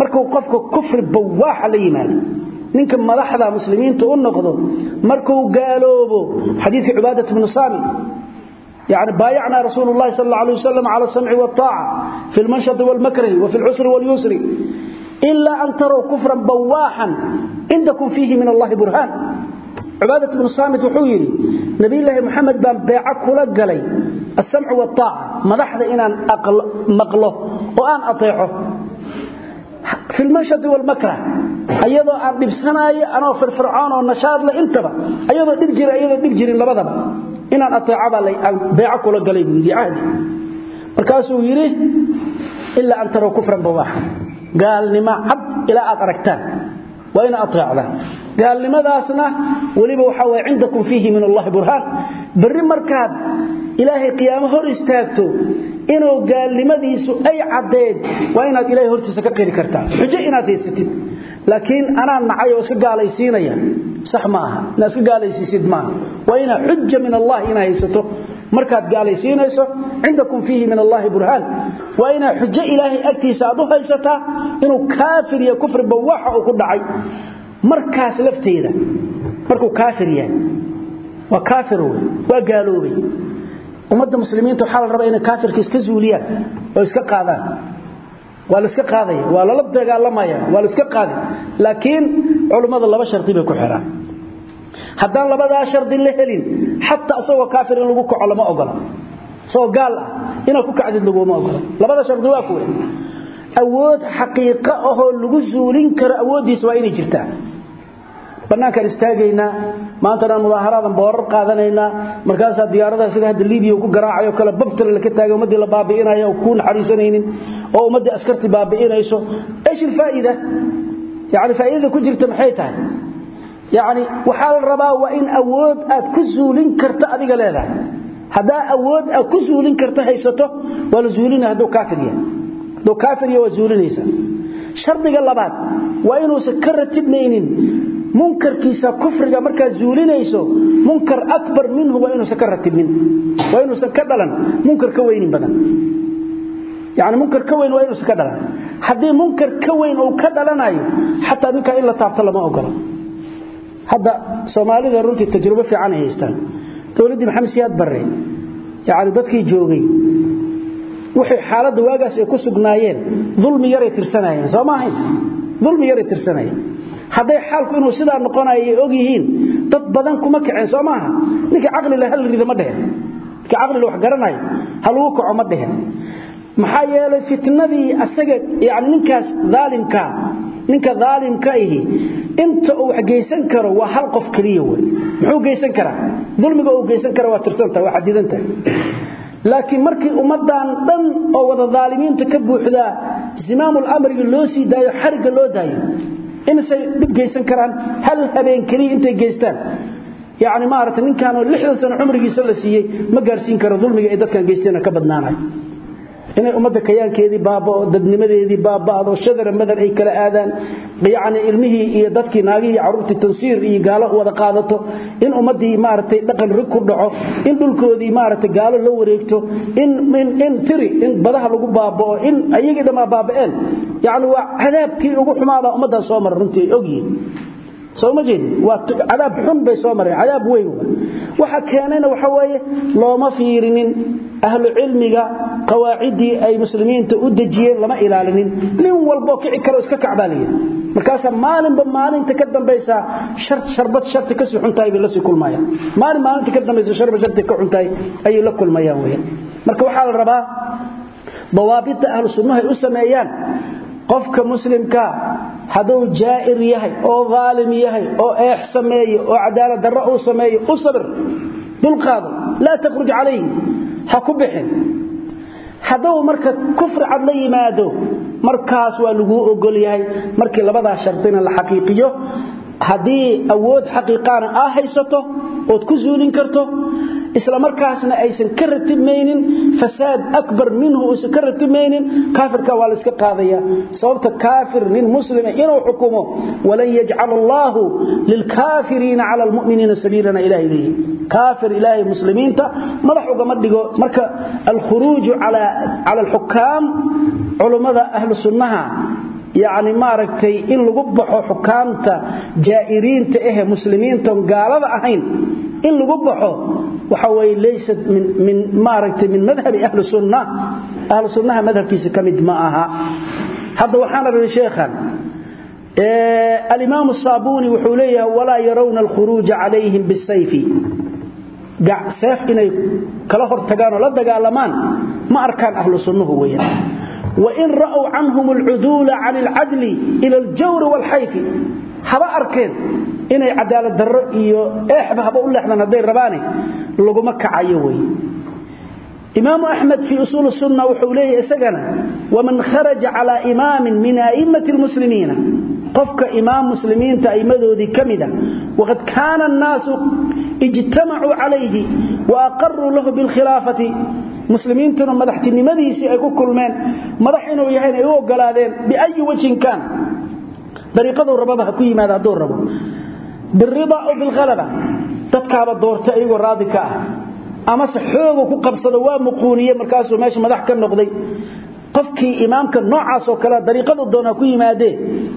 markuu qofka kufri bawaaxa la yimaado ninka madaxda muslimiinta u noqdo markuu gaaloobo xadiidkii cubaadat bnu saami يعني بايعنا رسول الله صلى الله عليه وسلم على السمع والطاعة في المنشط والمكره وفي العسر واليسر إلا أن تروا كفرا بواحا عندكم فيه من الله برهان عبادة بن صامت وحويري نبي الله محمد بان بيعك لقلي السمع والطاعة مدحد إن مقله وأن أطيعه في المشهد والمكره أيضا أن نبسناي أنا في الفرعون والنشاط لإنتبه أيضا نبجر أيضا نبجر لبضبا إن inaan aeecabaadeeco kula galay buu yidhi markaasuu yidhi ilaa an tarw kufran bawaaxa gaalnimo cad ilaa aad aragtaan. Waa ina aeecdaan gaalnimadaasna weliba waxa w cindakum fiihi min allahi burhaan. Barri markaad ilaahay qiyaamo hor istaagto inuu gaalnimadiisu ay caddeed waa inaad ilahay hortiisa ka qili kartaa. Xujo inaad haysatid laakiin anaa nacay oo iska gaalaysiinaya sax maaha. Inaa iska gaalaysiisid maaha. Waa inaa xuja min allahi inaa haysato. Markaad gaalaysiinayso cindakum fiihi min allahi burhaan. Waa inaa xujo ilaahay agtiisa aad u haysataa inuu kaafir iyo kufri bawaaxa uu ku dhacay. Markaas lafteeda markuu kaafir yahay waa kaafir wey waa gaaloobay. Ummadda muslimiinta waxaa la rabaa inay kaafirka iska zuuliyaan oo iska qaadaan waa la iska qaadaya waa lala dagaalamaya waa la iska qaaday laakiin culummada laba sharti bay ku xiraan. Haddaan labadaa shardi la helin xataa asagoo kaafir in lagu kaco lama ogola. Isagoo gaal ah inaad ku kacdid laguma ogola. Labada shardi waa kuwe awood xaqiiqo ahoo lagu zuulin karo awooddiisa waa inay jirtaa bannaankaan istaagaynaa maantanaan mudaaharadan boorar qaadanaynaa markaasaa diyaaradaha sida hadda libiya ku garaacayo kale babtale laka taagay ummaddii la baabi'inayo oo kuu naxariisanaynin oo ummaddii askarti baabi'inayso eesh ilfaa'ida yacni faa'idada ku jirta maxay tahay يعني waxaa la rabaa waa in awood aad ku zuulin karto adiga leedahay hadaa awood aad ku zuulin karto haysato waa la zuulina haduu kaafir yahay haduu kaafir yahay waa zuulinaysa shardiga labaad waa inuusan ka ratibnaynin munkarkiisa kufriga markaa zuulinayso munkar abar minhu waa inuusan ka ratibnin waa inuusan ka dhalan munkar ka weynin badan. Yani munkar ka weyn waa inuusan ka dhalan. Haddii munkar ka weyn uu ka dhalanayo xataa ninkaa in la taabto lama ogolo hadda soomaalida runtii tajrubo fiican haystaan. Dowladdii maxamed siyaad barre yani dadkii joogay wixii xaaladda waagaas ay ku sugnaayeen ulmi yaray tirsanayeen soo maahayn? Ulmi yaray tirsanayeen haday xaalku inuu sidaa noqonayo ay og yihiin dad badan kuma kaceen Soomaha ninka aqli la hal rida ma dhahe ka aqli wax garanayo hal uu kaco ma dhahe maxaa yeelay fitnadii asaga yaani ninkaas daalimka ninka daalimka ihi inta uu wax geysan karo waa hal qof kaliya way muxuu geysan karaa? Dulmiga uu geysan karo waa tirsanta waa xadidanta laakiin markii ummadan dhan oo wada daalimiinta ka buuxda zimaamul amriga loo sii daayo xariga loo daayo inasay dhib geysan karaan hal habeen keliya intay geystaan. Yani maarata ninkaanoo lixdan sano cumrigiisa la siiyey ma gaarsiin karo dulmiga ee dadkan geysteen ka badnaanay inay umada kayaankeedii baaba dadnimadeedii baabado shadara madar ay kala aadaan yaani ilmihii iyo dadkii naagii caruurtii tansiir iyo gaalo wada qaadato in umadii maartay dhaqan rig ku dhaco in dhulkoodii maartay gaalo la wareegto in in in tiri in badaha lagu baabao in ayagii dhama baabeen yaani waa cadaabkii ugu xumaaba umada soo mar runtii ogyiin soo ma jeedin? Waa cadaab xun bay soo mareen cadaab weyn. Waxa keenayna waxa weeye looma fiirinin. Ahlu cilmiga qawaacidi ay muslimiinta u dajiyeen lama ilaalinin. Nin walbo kici karo iska kacbaaliye markaas maalinba maalinta ka dambaysa shart sharbad sharti ka suxuntaay bil la kulmaya. Maalin maalinta ka dambaysa sharba sharti ka xuntaay ay la kulmayaan weeyaan marka waxa la rabaa dawaabita ahlu sunnaha u sameeyaan. Qofka muslimka haduu jaa'ir yahay oo zaalim yahay oo eex sameeyo oo cadaalad darro uu sameeyo u sabr dulqaado la takhruj alayhi ha ku bixin. Haduu marka kufr cad la yimaado markaas waa lagu ogol yahay markii labada shartina la xaqiiqiyo haddii awood xaqiiqana ah haysato oo ku zuulin karto isla markaasna aysan ka ratibmaynin fasaad akbar minhu oo ka ratibmaynin kaafirka waa la iska qaadaya. Sababta kaafir nin muslim inuu xukumo walan yaj'al Allah lil kaafiriina 'ala al mu'minina sabiilana ilahi ilayhi kaafir ilahi muslimiinta madax uga madhigo marka al khuruj 'ala 'ala al hukam yacni maaragtay in lagu baxo xukaamta jaa'iriinta eh ahe muslimiintaon gaalada ahayn in lagu baxo waxa weye laysat min maaragtay min madhabi ahli sunna ahlu sunnaha madhabkiisa ka ma aha. Hadda waxaana idhi sheekhan alimaamu saabuuni wuxuu leeyahay walaa yarawna alkhuruuja calayhim bisayfi seef inay kala hor tagaanoo la dagaalamaan ma arkaan ahlu sunnuhu weyaan wain ra'w canhum alcuduula can alcadli ila aljawri waalxayfi haba arkeen inay cadaalad darro iyo eexba haba u leexdaan hadday rabaane laguma kacayo weeye imaamu axmed fii usuuli sunna wuxuu leeyahy isagana waman kharaja calaa imaamin min a'immati lmuslimiina qofka imaam muslimiinta a'immadoodii ka mida waqad kaana annaasu ijtamacuu calayhi wa aqaruu lahu bilkhilaafati. Muslimiintuna madaxtinimadiisii ay ku kulmeen madax inuu yahayna ay u ogolaadeen biayi wajhin kaan. Dariiqaduu rababa ha ku yimaada hadduu rabo. Birida aw bilhalaba dadkaaba doortay iyagoo raadi ka ah. Amase xoogu ku qabsado waa muquuniye markaasuu meesha madax ka noqday qofkii imaamka noocaasoo kale dariiqadu doonaa ku yimaadee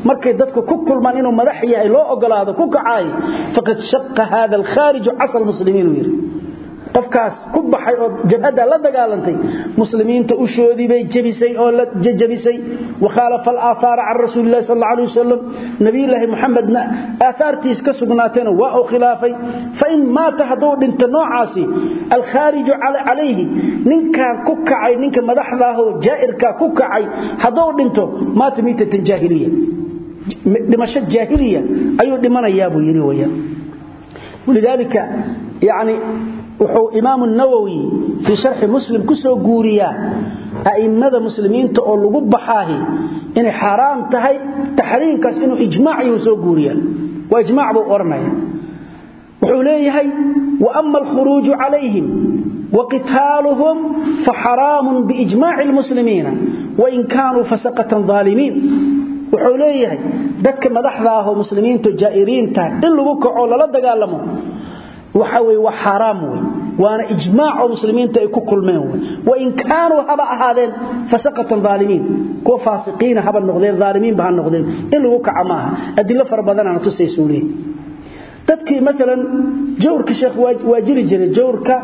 markay dadku ku kulmaan inuu madax yahay loo ogolaado ku kacaay faqad shaqa hada alkhaariju casa lmuslimiin uu yidhi qofkaas ku baxay oo jabhadda la dagaalantay muslimiinta ushoodii bay jabisay oo la jajabisay. Wakhaalafa alaahaara can rasuuli illahi sal alla alay wasalam nabiyulaahi muxamedna aahaartiis ka sugnaatayna waa uu khilaafay. Fain maata hadduu dhinto noocaasi alkhaariju calayhi ninkaan ku kacay ninka madaxdaahoo jaa'irkaa ku kacay hadduu dhinto maata miitatan jaahiliya. Dhimasho jaahiliya ayuu dhimanayaa buu yidhi weyaan walidaalika yani wuxuu imaamu nawowi fii sharxi muslim ku soo guuriyaa a'immada muslimiinta oo lagu baxaahi inay xaaraam tahay taxriimkaas inuu ijmaac yuu soo guuriyaa. Waa ijmaac buu odhanaya wuxuu leeyahay wa ama alkhuruuju calayhim wa qitaaluhum faxaraamun biijmaaci lmuslimiina wain kaanuu fasaqatan aalimiin wuxuu leeyahay dadka madaxda ahoo in lagu kaco lala dagaalamo waxa wey waa xaaraam wey waana ijmaaco muslimiinta ay ku kulmeen wey wain kaanuu haba ahaadeen fasaqatan aalimiin kuwa faasiqiina haba noqdeen aalimiinba ha noqdeen. In lagu kaca maaha. Adilo fara badanaana tusaysuu leeyahy dadkii maalan jawrka sheekh waa jiray jawrka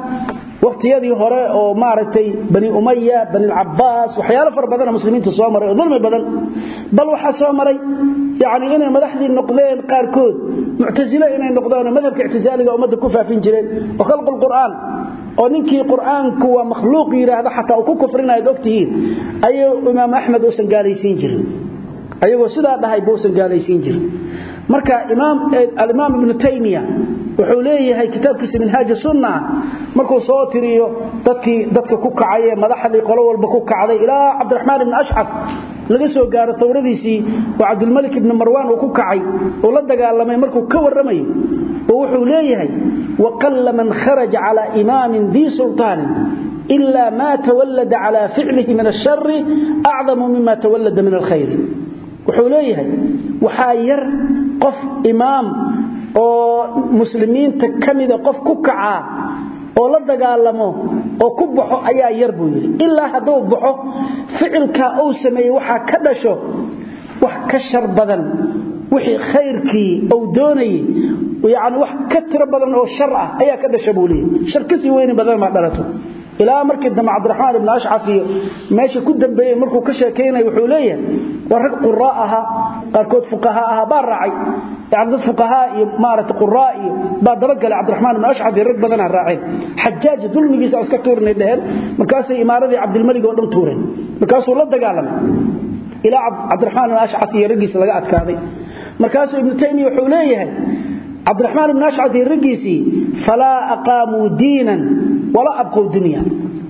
waqtiyadii hore oo maaragtay bani umaya bani alcabaas waxyaalo fara badana muslimiinta soo maray oo dulmi badan. Bal waxaa soo maray yani inay madaxdii noqdeen qaarkood muctasile inay noqdeenoo madhabka ictisaaliga ummadda ku faafin jireen. Oo khalqu lqur'aan oo ninkii qur'aanku waa makhluuq yidhaahda xataa uu ku kufrinayaad ogtihiin ayuu imaam axmed uusan gaalaysiin jirin. Ayagoo sidaa dhahay buusan gaalaysiin jirin marka alimaam ibnu taymiya wuxuu leeyahay kitaabkiisa minhaaj sunna markuu soo tiriyo dadkii dadka ku kacay ee qolo walba ku kacday ilaa cabdiraxmaan ibni ashcab laga soo gaaro tawradiisii oo cabdulmalik ibni marwaan uu ku kacay uu la dagaalamay markuu ka warramayo oo wuxuu leeyahay waqalla man kharaja calaa imaamin dii sultaanin ila ma tawallada cala ficlihi min ashari acdamu mima tawallada min alkhayri. Wuxuu leeyahay waxaa yar qof imaam oo muslimiinta ka mida qof ku kacaa oo la dagaalamo oo ku baxo ayaa yar buu yidhi. Ilaa hadduu baxo ficilkaa uu sameeyey waxaa ka dhasho wax ka shar badan wixii khayrkii uu doonayey yani wax ka tiro badan oo shar ah ayaa ka dhasha buu leeyahy shar weyni badan maa dhalato ilaa markii dambe cabdiraxmaan ibn ashcaf iyo meesha ku dambeeyey markuu ka sheekaynaya wuxuu leeyahay waa rag quraa ahaa qaarkood fuqahaa ahaa baa raacay. Dad fuqahaa iyo maarata quraa iyo baa dabagalay cabdiraxmaan ibn ashcaf iyo rag badanaa raaceen xajaaj dulmigiisa iska tuurnay dheheen markaasay imaaradii cabdilmalik oo dhan tuureen. Markaasuu la dagaalamay. Ilaa cabdiraxmaan ibn ashcaf iyo raggiisa laga adkaaday. Markaasuu ibnu taymiya wuxuu leeyahay cabdiraxmaan ibn ashcaf iyo raggiisii falaa aqaamuu diinan walaa abqow dunya.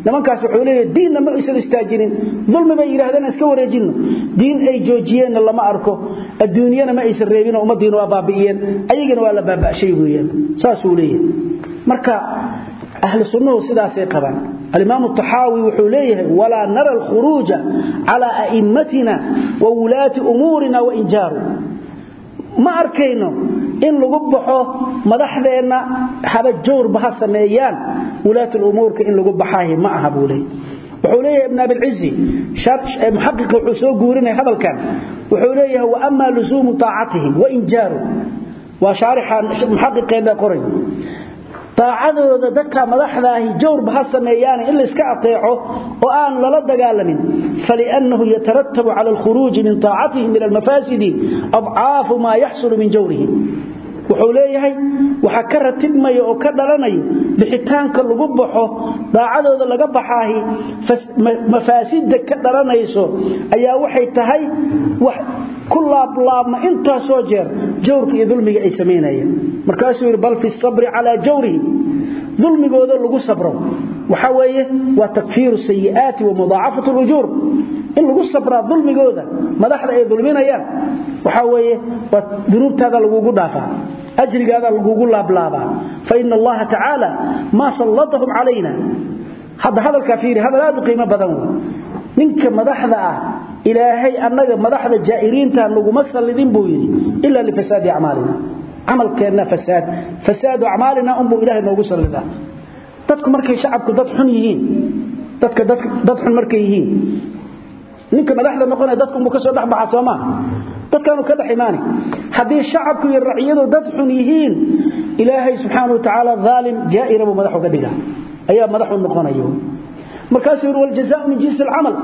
Nimankaas wuxuu leeyahay diinna ma aysan istaajinin. Dulmi bay yidhahdeen iska wareejinno. Diin ay joojiyeenna lama arko. Adduunyana ma aysan reebinoo ummaddiina waa baabi'iyeen. Ayagana waa la baaba'shay weeyaan. Saasuu leeyahay. Marka ahlu sunnuhu sidaasay qabaan. Alimaam taxaawi wuxuu leeyahay walaa nara alkhuruuja calaa a'immatina wa wulaati umuurina wainjaaru ma arkayno in lagu baxo madaxdeenna haba jawrba ha sameeyaan. Wulaat lumuurka in lagu baxaahi ma aha buu wuxuu leeyahay ibn abilcizi muxaqiqa wuxuu soo guurinaya hadalkan. Wuxuu leeyahay wa ama lusuumu taacatihim wainjaaru waa shaarixa muxaqiqeena qoray daacadooda dadka madaxdaahi jawrba ha sameeyaan in la iska ateeco oo aan lala dagaalamin. Faliannahu yatarattabu cala alkhuruuji min taacatihim ila almafaasidi adcaafu maa yaxsulu min jawrihim wuxuu leeyahay waxa ka ratibmaya oo ka dhalanayo bixitaanka lagu baxo daacadooda laga baxaahi mafaasida ka dhalanayso ayaa waxay tahay wax ku laablaabma intaasoo jeer jawrka iyo dulmiga ay samaynayeen markaasuu yidhi bal fi sabri calaa jawrihi dulmigooda lagu sabro. Waxa weeye waa takfiiru sayi'aati wa mudaacafatu lujuur in lagu sabraa dulmigooda madaxda ay dulminayaan waxa weeye waa dunuubtaada lagugu dhaafaa ajrigaada lagugu laablaabaa. Fa ina allaha tacaala maa sallatahum calayna. Hadda hadalkaa fiiri hadal aad u qiimo badan ninka madaxda ah ilaahay annaga madaxda jaa'iriinta naguma sallidin buu yidhi ila lifasaadi acmaalina camalkeenna fasaad. Fasaadu acmaalina unbuu ilahay noogu sallidaa. Dadku markay shacabku dad xun yihiin dadka dad xun markay yihiin ninka madaxda noqonaya dadku unbuu ka soo dhex baxa soo maaha dadkaanu ka dhex imaani. Haddii shacabku iyo raciyadu dad xun yihiin ilaahay subxaana wa tacaala aalim jaa'ira buu madax uga dhigaa. Ayaa madaxu min jinsi alcamal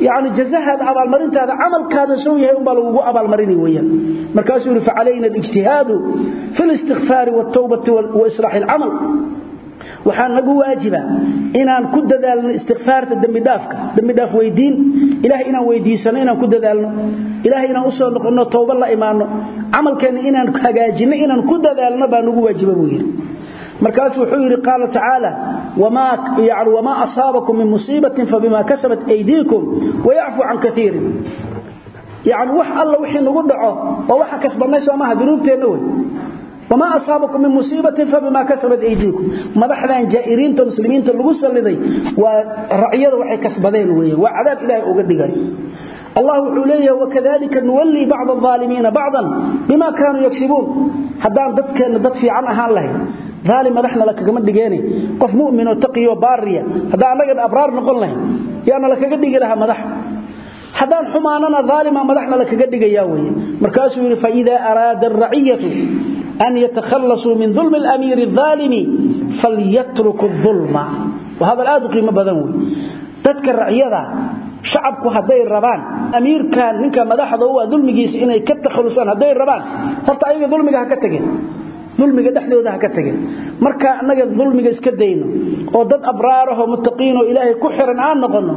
yani jazahaada abaalmarintaada camalkaada soo yahay umbaa lagugu abaalmarini weyaan markaasuu yidhi facalayna alijtihaadu fi listikfaari wاtawbati waislaaxi alcamal waxaa nagu waajiba inaan ku dadaalno istikfaarta dembidhaafka dembidhaaf weydiin. Ilahay inaan weydiisano inaan ku dadaalno. Ilahay inaan u soo noqonno towba la imaanno. Camalkeenna inaan hagaajinno inaan ku dadaalno baa nagu waajiba buu yidhi markaasuu wuxuu yidhi qaala tacaala wamaa asaabakum min musiibatin fabima kasabat aydiikum wayacfu can kaiirin yani wax alla wixii nagu dhaco oo waxa kasbannay soo maaha dunuubteenna wey. Wamaa asaabakum min musiibatin fabima kasabat aydiikum. Madaxdan jaa'iriinta muslimiinta lagu salliday waa racyada waxay kasbadeen weeye waa cadaab ilaahay uga dhigay. Allah wuxuu leeyahay wakadalika nuwallii bacda aalimiina bacdan bima kaanuu yagsibuun haddaan dadkeenna dad fiican ahaan lahayn aalim madaxna lakagama dhigeene qof muminoo taqiyo baariya haddaan annagan abraar noqon lahayn yaana lakaga dhigi lahaa madax. Haddaan xumaanana aalima madaxna lakaga dhigaya weye markaasuu yidhi faida araada araciyatu an yatakhallasuu min dulmi alamiiri aalimi falyatruku ulma waa hadal aad u qiimo badan wey dadka racyada shacabku hadday rabaan amiirkan ninka madaxda u ah dulmigiisa inay ka takhalusaan dulmiga dhexdooda ha ka tageen marka annaga dulmiga iska dayno oo dad abraarahoo muttaqiinoo ilaahay ku xiran aan noqonno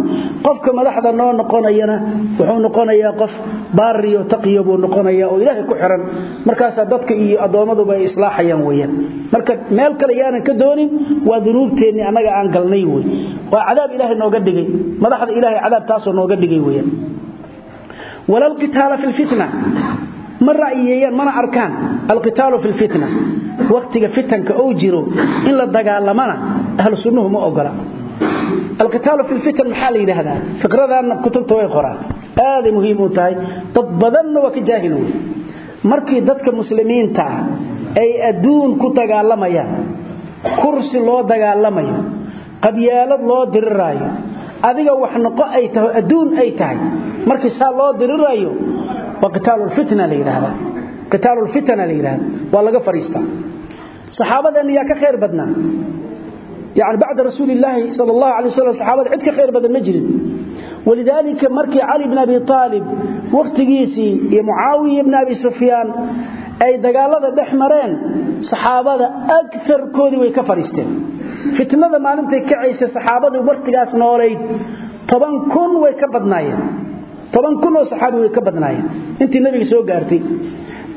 qofka madaxda noo noqonayana wuxuu noqonayaa qof baariyo taqiyo buu noqonayaa oo ilaahay ku xiran. Markaasaa dadka iyo addoommaduba ay islaaxayaan weeyaan. Marka meel kale yaanan ka doonin waa dunuubteennii annaga aan galnay wey waa cadaab ilaahay nooga dhigay. Madaxda ilaahay cadaab taasoo nooga dhigay weeyaan. Wala alqitaala fi lfitna ma ra'yiyeeyaan mana arkaan. Alqitaalu fi lfitna wakhtiga fitanka ou jiro in la dagaalamana ahlu sunnuhu ma ogola. Alqitaalu fi lfitan maxaa la yidhaahdaa? Fikradaanna kutubta way qoraan. Aaday muhiim u tahay. Dad badanna waa ka jaahil wey markii dadka muslimiinta ah ay adduun ku dagaalamayaan kursi loo dagaalamayo qabyaalad loo diriraayo adiga wax noqo ay tahay adduun ay tahay. Markii saa loo diriraayo waa qitaalulfitna la yidhaahdaa qitaalulfitna la waa laga fadhiistaa saxaabadeenna yaa ka khayr badnaa. Illaahi sal allahu alay waslam saxaabada cid ka khayr badan ma jirin. Walidaalika markii cali bn abi aalib wakhtigiisii iyo mucaawiya bni abi sufyaan ay dagaalada dhex mareen saxaabada agarkoodii way ka fadhiisteen fitnada maalintay kacaysa saxaabadu wakhtigaas noolayd toban kun way ka badnaayeen. Toban kun oo saxaabi way ka badnaayeen. Intii nabiga soo gaartay.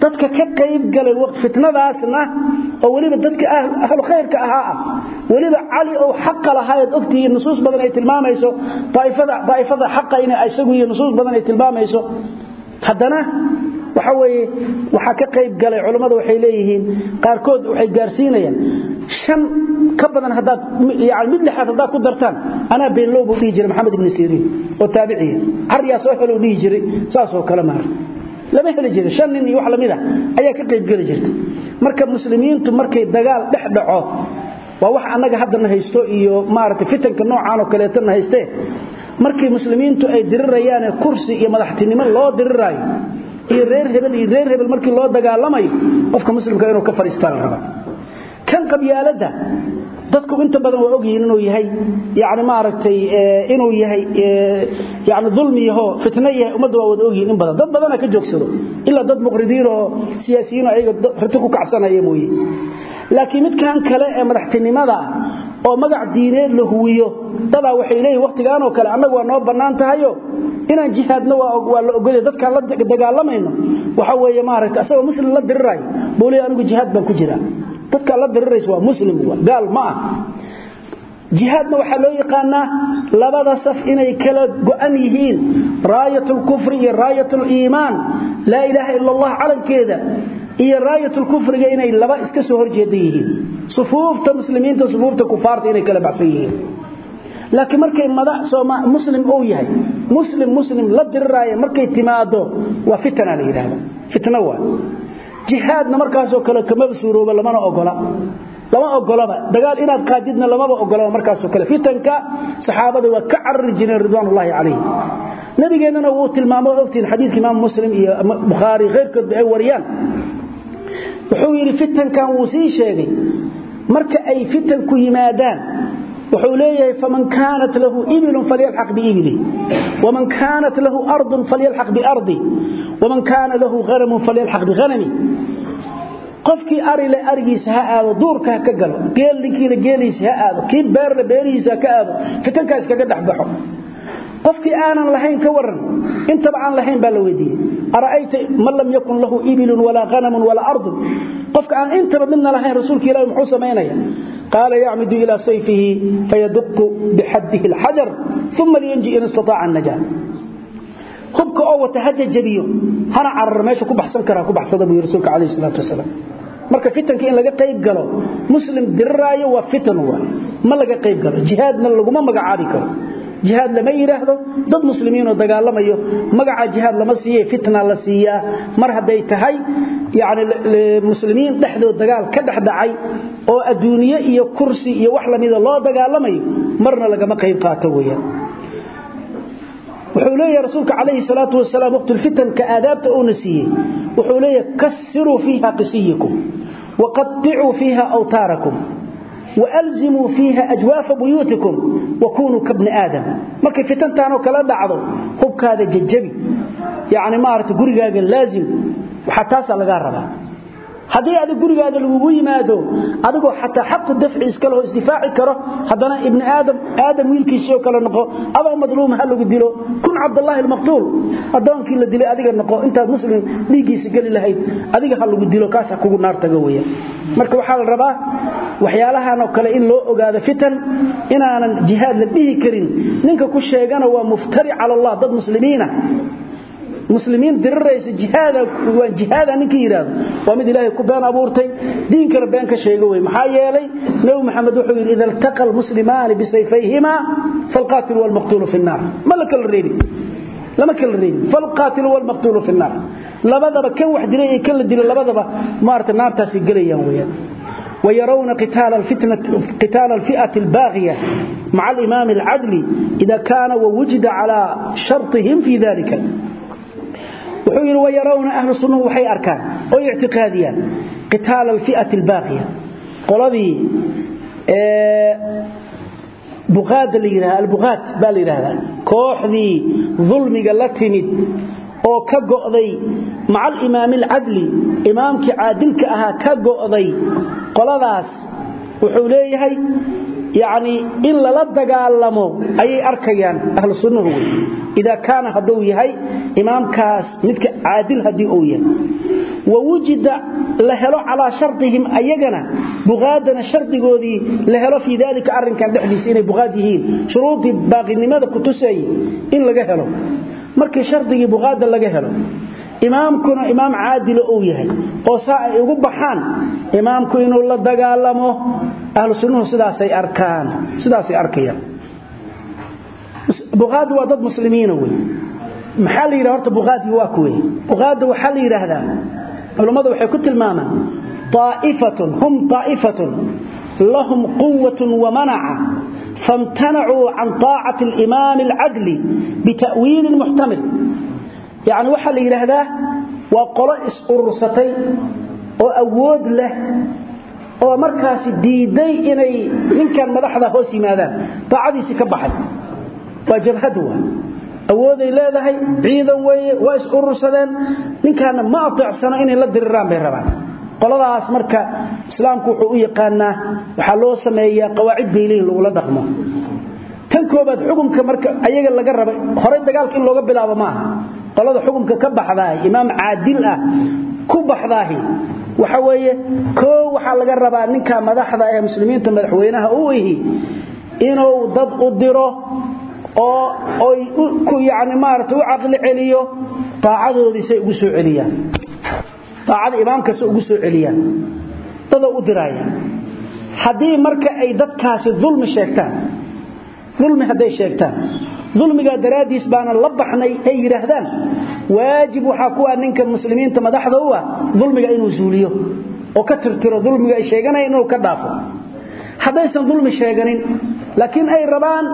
Dadka ka qayb galay fitnadaasna oo weliba dadka ahlu khayrka ahaa ah weliba cali oo xaqa lahaayad ogtihiin nusuus badan ay tilmaamayso daa'ifada xaqa in isagu iyo nusuus badan ay tilmaamayso. Haddana waxa weeye waxaa ka qayb galay culammada waxay leeyihiin qaarkood waxay gaarsiinayaan shan ka badan mid lixaad haddaad ku dartaan anaa beenlow buu dhihi jiray maxamed ibni siriin oo taabiciya. Caryaa soo helou dhihi jiray saasoo kale maar. Lama heli jirin shan nin iyo wax la mid a ayaa ka qayb geli jirta. Marka muslimiintu markay dagaal dhex dhaco waa wax annaga haddana haysto iyo maaragtay fitanka noocaan oo kaleetana haystee. Markii muslimiintu ay dirirayaane kursi iyo madaxtinimo loo diriraayo iyo reer hebel iyo reer hebel markii loo dagaalamayo qofka muslimka inuu ka fadhiistaa rabaa kan qabyaaladda dadku inta badan waa ogyihiin inuu yahay yani maaragtay inuu yahay yani dulmi yaho fitna yahay ummadda waa wada ogyihiin in badan. Dad badana ka joogsado ilaa dad muqridiin oo siyaasiyiin ayaga riti ku kacsanaya mooye laakiin midkan kale ee madaxtinimada oo magac diineed la huwiyo. Dadaa waxay leeyihiin wakhtigaanoo kale annagu waa noo bannaan tahayo. Inaan jihaadna waa la ogolya dadkaan la dagaalamayno. Waxa weeye maaragta asagoo muslim la diriraayo buu anigu jihaad baan ku jiraa dadkaan la diriraysa waa muslim gaal ma ah jihaadna waxaa loo yaqaanaa labada saf inay kala go'an yihiin. Raayat lkufri iyo raayat liimaan laa ilaaha ila allah calankeeda iyo raayat lkufriga inay laba iska soo horjeeda yihiin sufuufta muslimiinta sufuufta kufaarta inay kala baxsan yihiin. Laakiin markay madax muslim uu yahay muslim muslim la diriraayo markay timaado waa fitna la yidhaahda fitna waa. Jihaadna markaasoo kale kamaba suurooba lamana ogola. Lama ogolaba. Dagaal inaad qaadidna lamaba ogolaba markaasoo kale. Fitanka saxaabada waa ka carari jireen ridwaanullaahi calayhim nabigeennana wuu tilmaamo ogtiin xadiidka imaam muslim iyo bukhaari khayrkoodba ay wariyaan. Wuxuu yidhi fitankan wuu sii sheegay marka ay fitanku yimaadaan wuxuu leeyahay faman kaanat lahu ibilun falyalxaq biibilih waman kaanat lahu ardun falyalxaq biardi waman kaana lahu hanamun falyalxaq bihanami qofkii arile arigiisa ha aado duurka ka galo geelninkiina geeliisa ha aado kii ha ka aado fitankaas kaga dhexbaxo qofkii aanan lahayn ka waran intaba aan lahayn baa la weydiiyey. Ara'ayta man lam yakun lahu ibilun walaa hanamun walaa ardun? Qofka aan intaba midna lahayn rasuulka ilahi muxuu samaynaya qaala yacmidu ilaa sayfihi fayaduqu bixaddihi alxajar uma liyanji in istataaca annajaa hubka oo wata ha jajabiyo hana carar meesha ku baxsan karaa ku baxsada buu rasuulka calayhi salaatu wasalaam. Marka fitanka in laga qayb galo muslim diriraayo waa fitan waa ma laga qayb galo jihaadna laguma magacaabi karo jihaad lama yidhaahdo dad muslimiinoo dagaalamayo magaca jihaad lama siiye fitna la siiyaa. Mar hadday tahay yani muslimiin dhexdood dagaal ka dhex dhacay oo adduuniye iyo kursi iyo wax lamida loo dagaalamayo marna lagama qayb qaato weyaan wuxuu leeyahay rasuulka calayhi salaatu wasalaam waqtulfitanka aadaabta uuna siiyey wuxuu leeyahay kasiruu fiiha qisiyikum waqaicuu fiiha awtaarakum walzimuu fiiha ajwaafa buyuutikum wakunuu kabni aadam markay fitantaanoo kala dhacdo hubkaada jajabi yani maarata gurigaaga laazim waxaa taasaa lagaa rabaa haddii adig gurigaada lagugu yimaado adigoo xataa xaqu dafci iska leho isdifaaci karo haddana ibni aadam aadam wiilkiisiioo kale noqo adoo madluuma ha lagu dilo. Kun cabdallaahi almaqtuul addoonkii la dilay adiga noqo intaad muslim dhiiggiisa geli lahayd adiga ha lagu dilo kaas kugu naar weya marka waxaa la rabaa waxyaalahanoo kale in loo ogaado fitan inaanan jihaad la dhihi karin. Ninka ku sheegana waa muftari cala allah dad muslimiina muslimiin diriraysa jihaada waa jihaada ninka yiraahdo waa mid ilaahay ku been abuurtay diinkana been ka sheego way maxaa yeelay nabi maxamed wuxuu yiri idal taqal muslimaani bisayfayhima falqatil wal maqtul fi an-nar malaka al-reebi lama kala reebi falqatil wal maqtul fi an-nar labadaba kan wax dilay ee kala dilay labadaba maarta naartaasi galayaan weeyaan ويرون قتال الفتنة قتال الفئة الباغية مع الإمام العدل إذا كان ووجد على شرطهم في ذلك wuxuu yidhi wayarawna ahlu sunnuhu waxay arkaan oo ictiqaadiyaan. Qitaala alfi'ati albaaqiya. Qoladii buqaada la yidhahda albuqaad baa la yidhahdaa. Kooxdii dulmiga la timid oo ka go'day maca alimaami alcadli imaamkii caadilka ahaa ka go'day qoladaas wuxuu leeyahay yacni in lala dagaalamo ayay arkayaan ahlu sunnuhu wey idaa kaana hadduu yahay imaamkaas midka caadil haddii uu yahay. Wa wujida la helo calaa shardihim ayagana buqaadana shardigoodii la helo fii daalika arrinkan dhexdiisa inay buqaad yihiin. Shuruudii baaqinimada ku tusayay in laga helo. Markii shardigii laga helo imaamkuna imaam caadila uu yahay oo saa ay ugu baxaan imaamku inuu la dagaalamo ahlu sunnuhu sidaasay arkaan sidaasay arkayaan buqaadi waa dad muslimiina wey maxaa la yidhaha horta buqaadii waa kuwey buqaadda waxaa la yidhaahdaa culummadu waxay ku tilmaamaan طaa'ifatun hum طaa'ifatun lahum quwatun wamanaca famtanacuu can طaacati alimaami alcadli bita'wiilin muxtamil yacni waxaa la yidhaahdaa waa qolo is-urursatay oo awood leh oo markaasi diiday inay ninkan madaxda hoos yimaadaan. Daacadiisii ka baxay. Waa jabhadu waa. Awooday leedahay ciidan weeye waa is urursadeen ninkaana ma ateecsano inay la diriraan bay rabaan. Qoladaas marka islaamku wuxuu u yaqaanaa waxaa loo sameeyaa qawaacid baylihin lagula dhaqmo. Tan koobaad xukunka marka ayaga laga rabay horey dagaalka in looga bilaabo maaha qolada xukunka ka baxdaahi imaam caadil ah ku baxdaahi waxa weeye koo waxaa laga rabaa ninka madaxda ee muslimiinta madaxweynaha u ihi inuu dad u diro oo oy ku yani maarata u caqli celiyo taacadoodiisay ugu soo celiyaan. Taacada imaamkasta ugu soo celiyaan. Dadoo u diraaya haddii marka ay dadkaasi dulmi sheegtaan dulmi hadday sheegtaan. Dulmigaa daraaddiis baana la baxnay ay yidhaahdaan. Waajib waxaa ku ah ninka muslimiinta madaxda u ah dulmiga inuu suuliyo oo ka tirtiro dulmiga ay sheeganayaan inuu ka dhaafo. Haddaysan dulmi sheeganin laakiin ay rabaan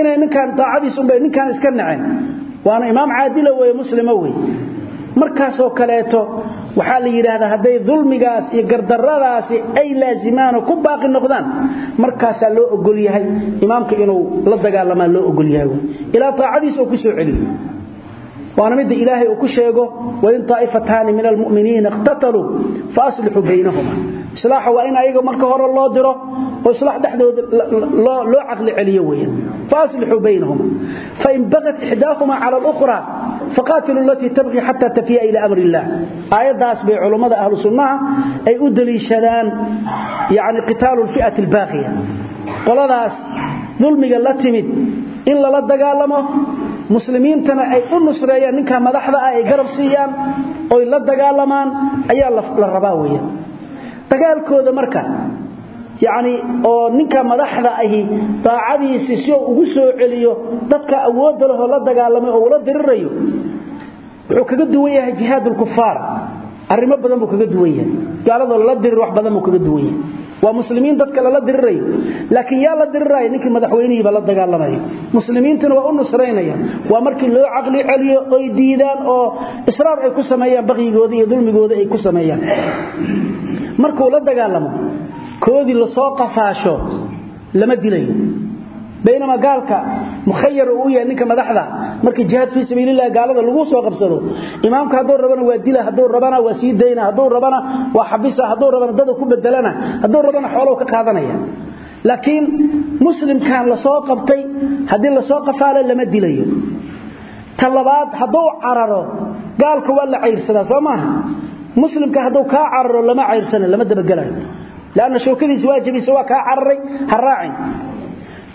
inay ninkaan daacadiis unbay ninkaan iska naceen waana imaam caadila weeye muslima wey markaasoo kaleeto waxaa la yidhaahdaa hadday dulmigaas iyo gardarradaasi ay laazimaanoo ku baaqi noqdaan markaasaa loo ogol yahay imaamka inuu la dagaalamaa loo ogol yahay. Ilaa taacadiis oo ku soo celiyo. Waana midda ilaahay uu ku sheego wain taa'ifataani min almu'miniina iqtataluu fa aslixuu baynahuma. Islaaxa waa in ayaga marka hore loo diro oo islaax dhexdooda loo caqli celiyo weeyaan. Fa aslixuu baynahuma fain bagat ixdaahuma cala alukhra faqaatilu alatii tabqi xataa tafiya ila amri illah. Aayaddaas bay culummada ahlu sunnaha ay u daliishadaan yacni qitaalu lfi'ati albaaqiya. Qoladaas dulmiga la timid in lala dagaalamo muslimiintana ay u nusreeyaan ninka madaxda ah ay garab siiyaan oy la dagaalamaan ayaa la rabaa weeyaan yacni oo ninka madaxda ahi daacadiisi si uu ugu soo celiyo dadka awoodda lehoo la dagaalamay oo ula dirirayo wuxuu kaga duwan yahay jihaad arrimo badan buu kaga duwan yahay. Gaaladoo lala dirir wax badan buu kaga duwan yahay. Waa muslimiin dadka lala dirirayo. Laakiin yaa la diriraayo ninkii madaxweynihiiba la dagaalamayo muslimiintana waa u nusraynaya. Waa markii loo caqli celiyo oy diidaan oo israar ay ku sameeyaan baqyigooda iyo dulmigooda ay ku sameeyaan. Markuu la dagaalamo koodii la soo qafaasho lama dilayo baynamaa gaalka mukhayar uu yahay ninka madaxda markii jihaad fii sabiililah gaalada lagu soo qabsado imaamka hadduu rabana waa dila hadduu rabana waa sii dayna hadduu rabana waa xabisa hadduu rabana dada ku bedelana hadduu rabana xoolow ka qaadanaya. Laakiin muslimkan la soo qabtay haddii la soo qafaalo lama dilayo. Ta labaad hadduu gaalka waa la cayrsadaa soo maaha? Muslimka hadduu kaa cararo lama cayrsana lama dabagelayo lanna shawkadiisi waajibiisa waa kaa cararay ha raacin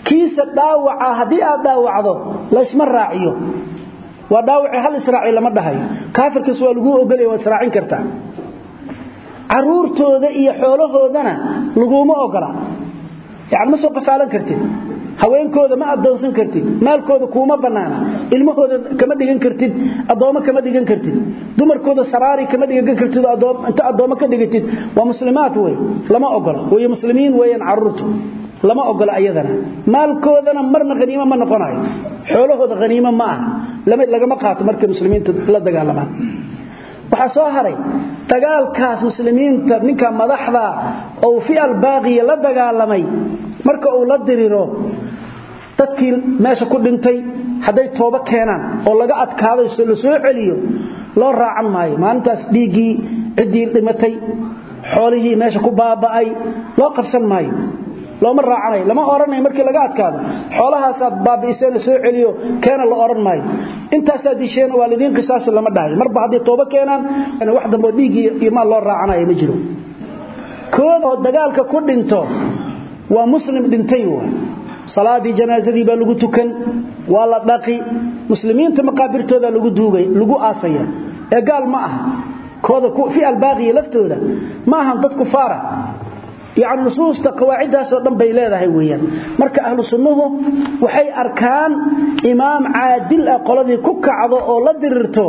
kiisa dhaawaca haddii aad dhaawacdo laysma raaciyo waa dhaawaci hal israaci lama dhahayo kaafirkiis waa laguu ogolaya waad israacin kartaa caruurtooda iyo xoolahoodana laguuma ogola yani ma soo qafaalan kartid haweenkooda ma adoonsan kartid maalkooda kuuma bannaana ilmahooda kama dhigan kartid addoommo kama dhigan kartid dumarkooda saraari kama dhigan kartid inta addoommo ka dhigatid waa muslimaad wey lama ogola way muslimiin weeyaan caruurtu lama ogola ayadana maalkoodana marna haniimo ma noqonayo xoolahooda haniimo ma aha lagama qaato markay muslimiinta la dagaalamaan waxaa soo haray dagaalkaas muslimiinta ninka madaxda ou fi albaaqiya la dagaalamay marka uu la diriro dadkii meesha ku dhintay hadday toobo keenaan oo laga adkaaday la soo celiyo loo raacan maayo. Maalintaas dhiiggii ciddii dhimatay xoolihii meesha ku baaba'ay loo qabsan maayo. Looma raacanayo lama odhanayo markii laga adkaado. Xoolahaasaad baabi'iseen soo celiyo keena la odhan maayo. Intaasaad disheen waa lidiin lama dhahayo marba hadday toobo keenaan wax damboo dhiiggii iyo maal loo raacanayo ma jiro. Koodoo dagaalka ku dhinto waa muslim dhintay waay. Salaadii janaasadii baa lagu tukan waa la dhaqi. Muslimiinta maqaabirtooda lagu duugay lagu aasaya. Ee gaal ma aha. Kooda fi albaaqiya laftooda ma ahan dad kufaara. Yani nusuusta qawaaciddaasoo dhan bay leedahay weeyaan. Marka ahlu sunnuhu waxay arkaan imaam caadil ah qoladii ku kacdo oo la dirirto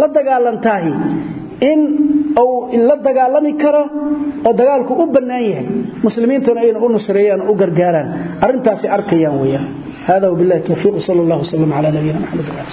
la dagaalantaahi in uu la dagaalami karo oo dagaalku u bannaan yahay muslimiintuna ayna u nusreeyaan oo u gargaaraan. Arrintaasi arkayaan weeyaan. Hada wabillahi tawfiiq sal allah wslam cala nabiyina maxamed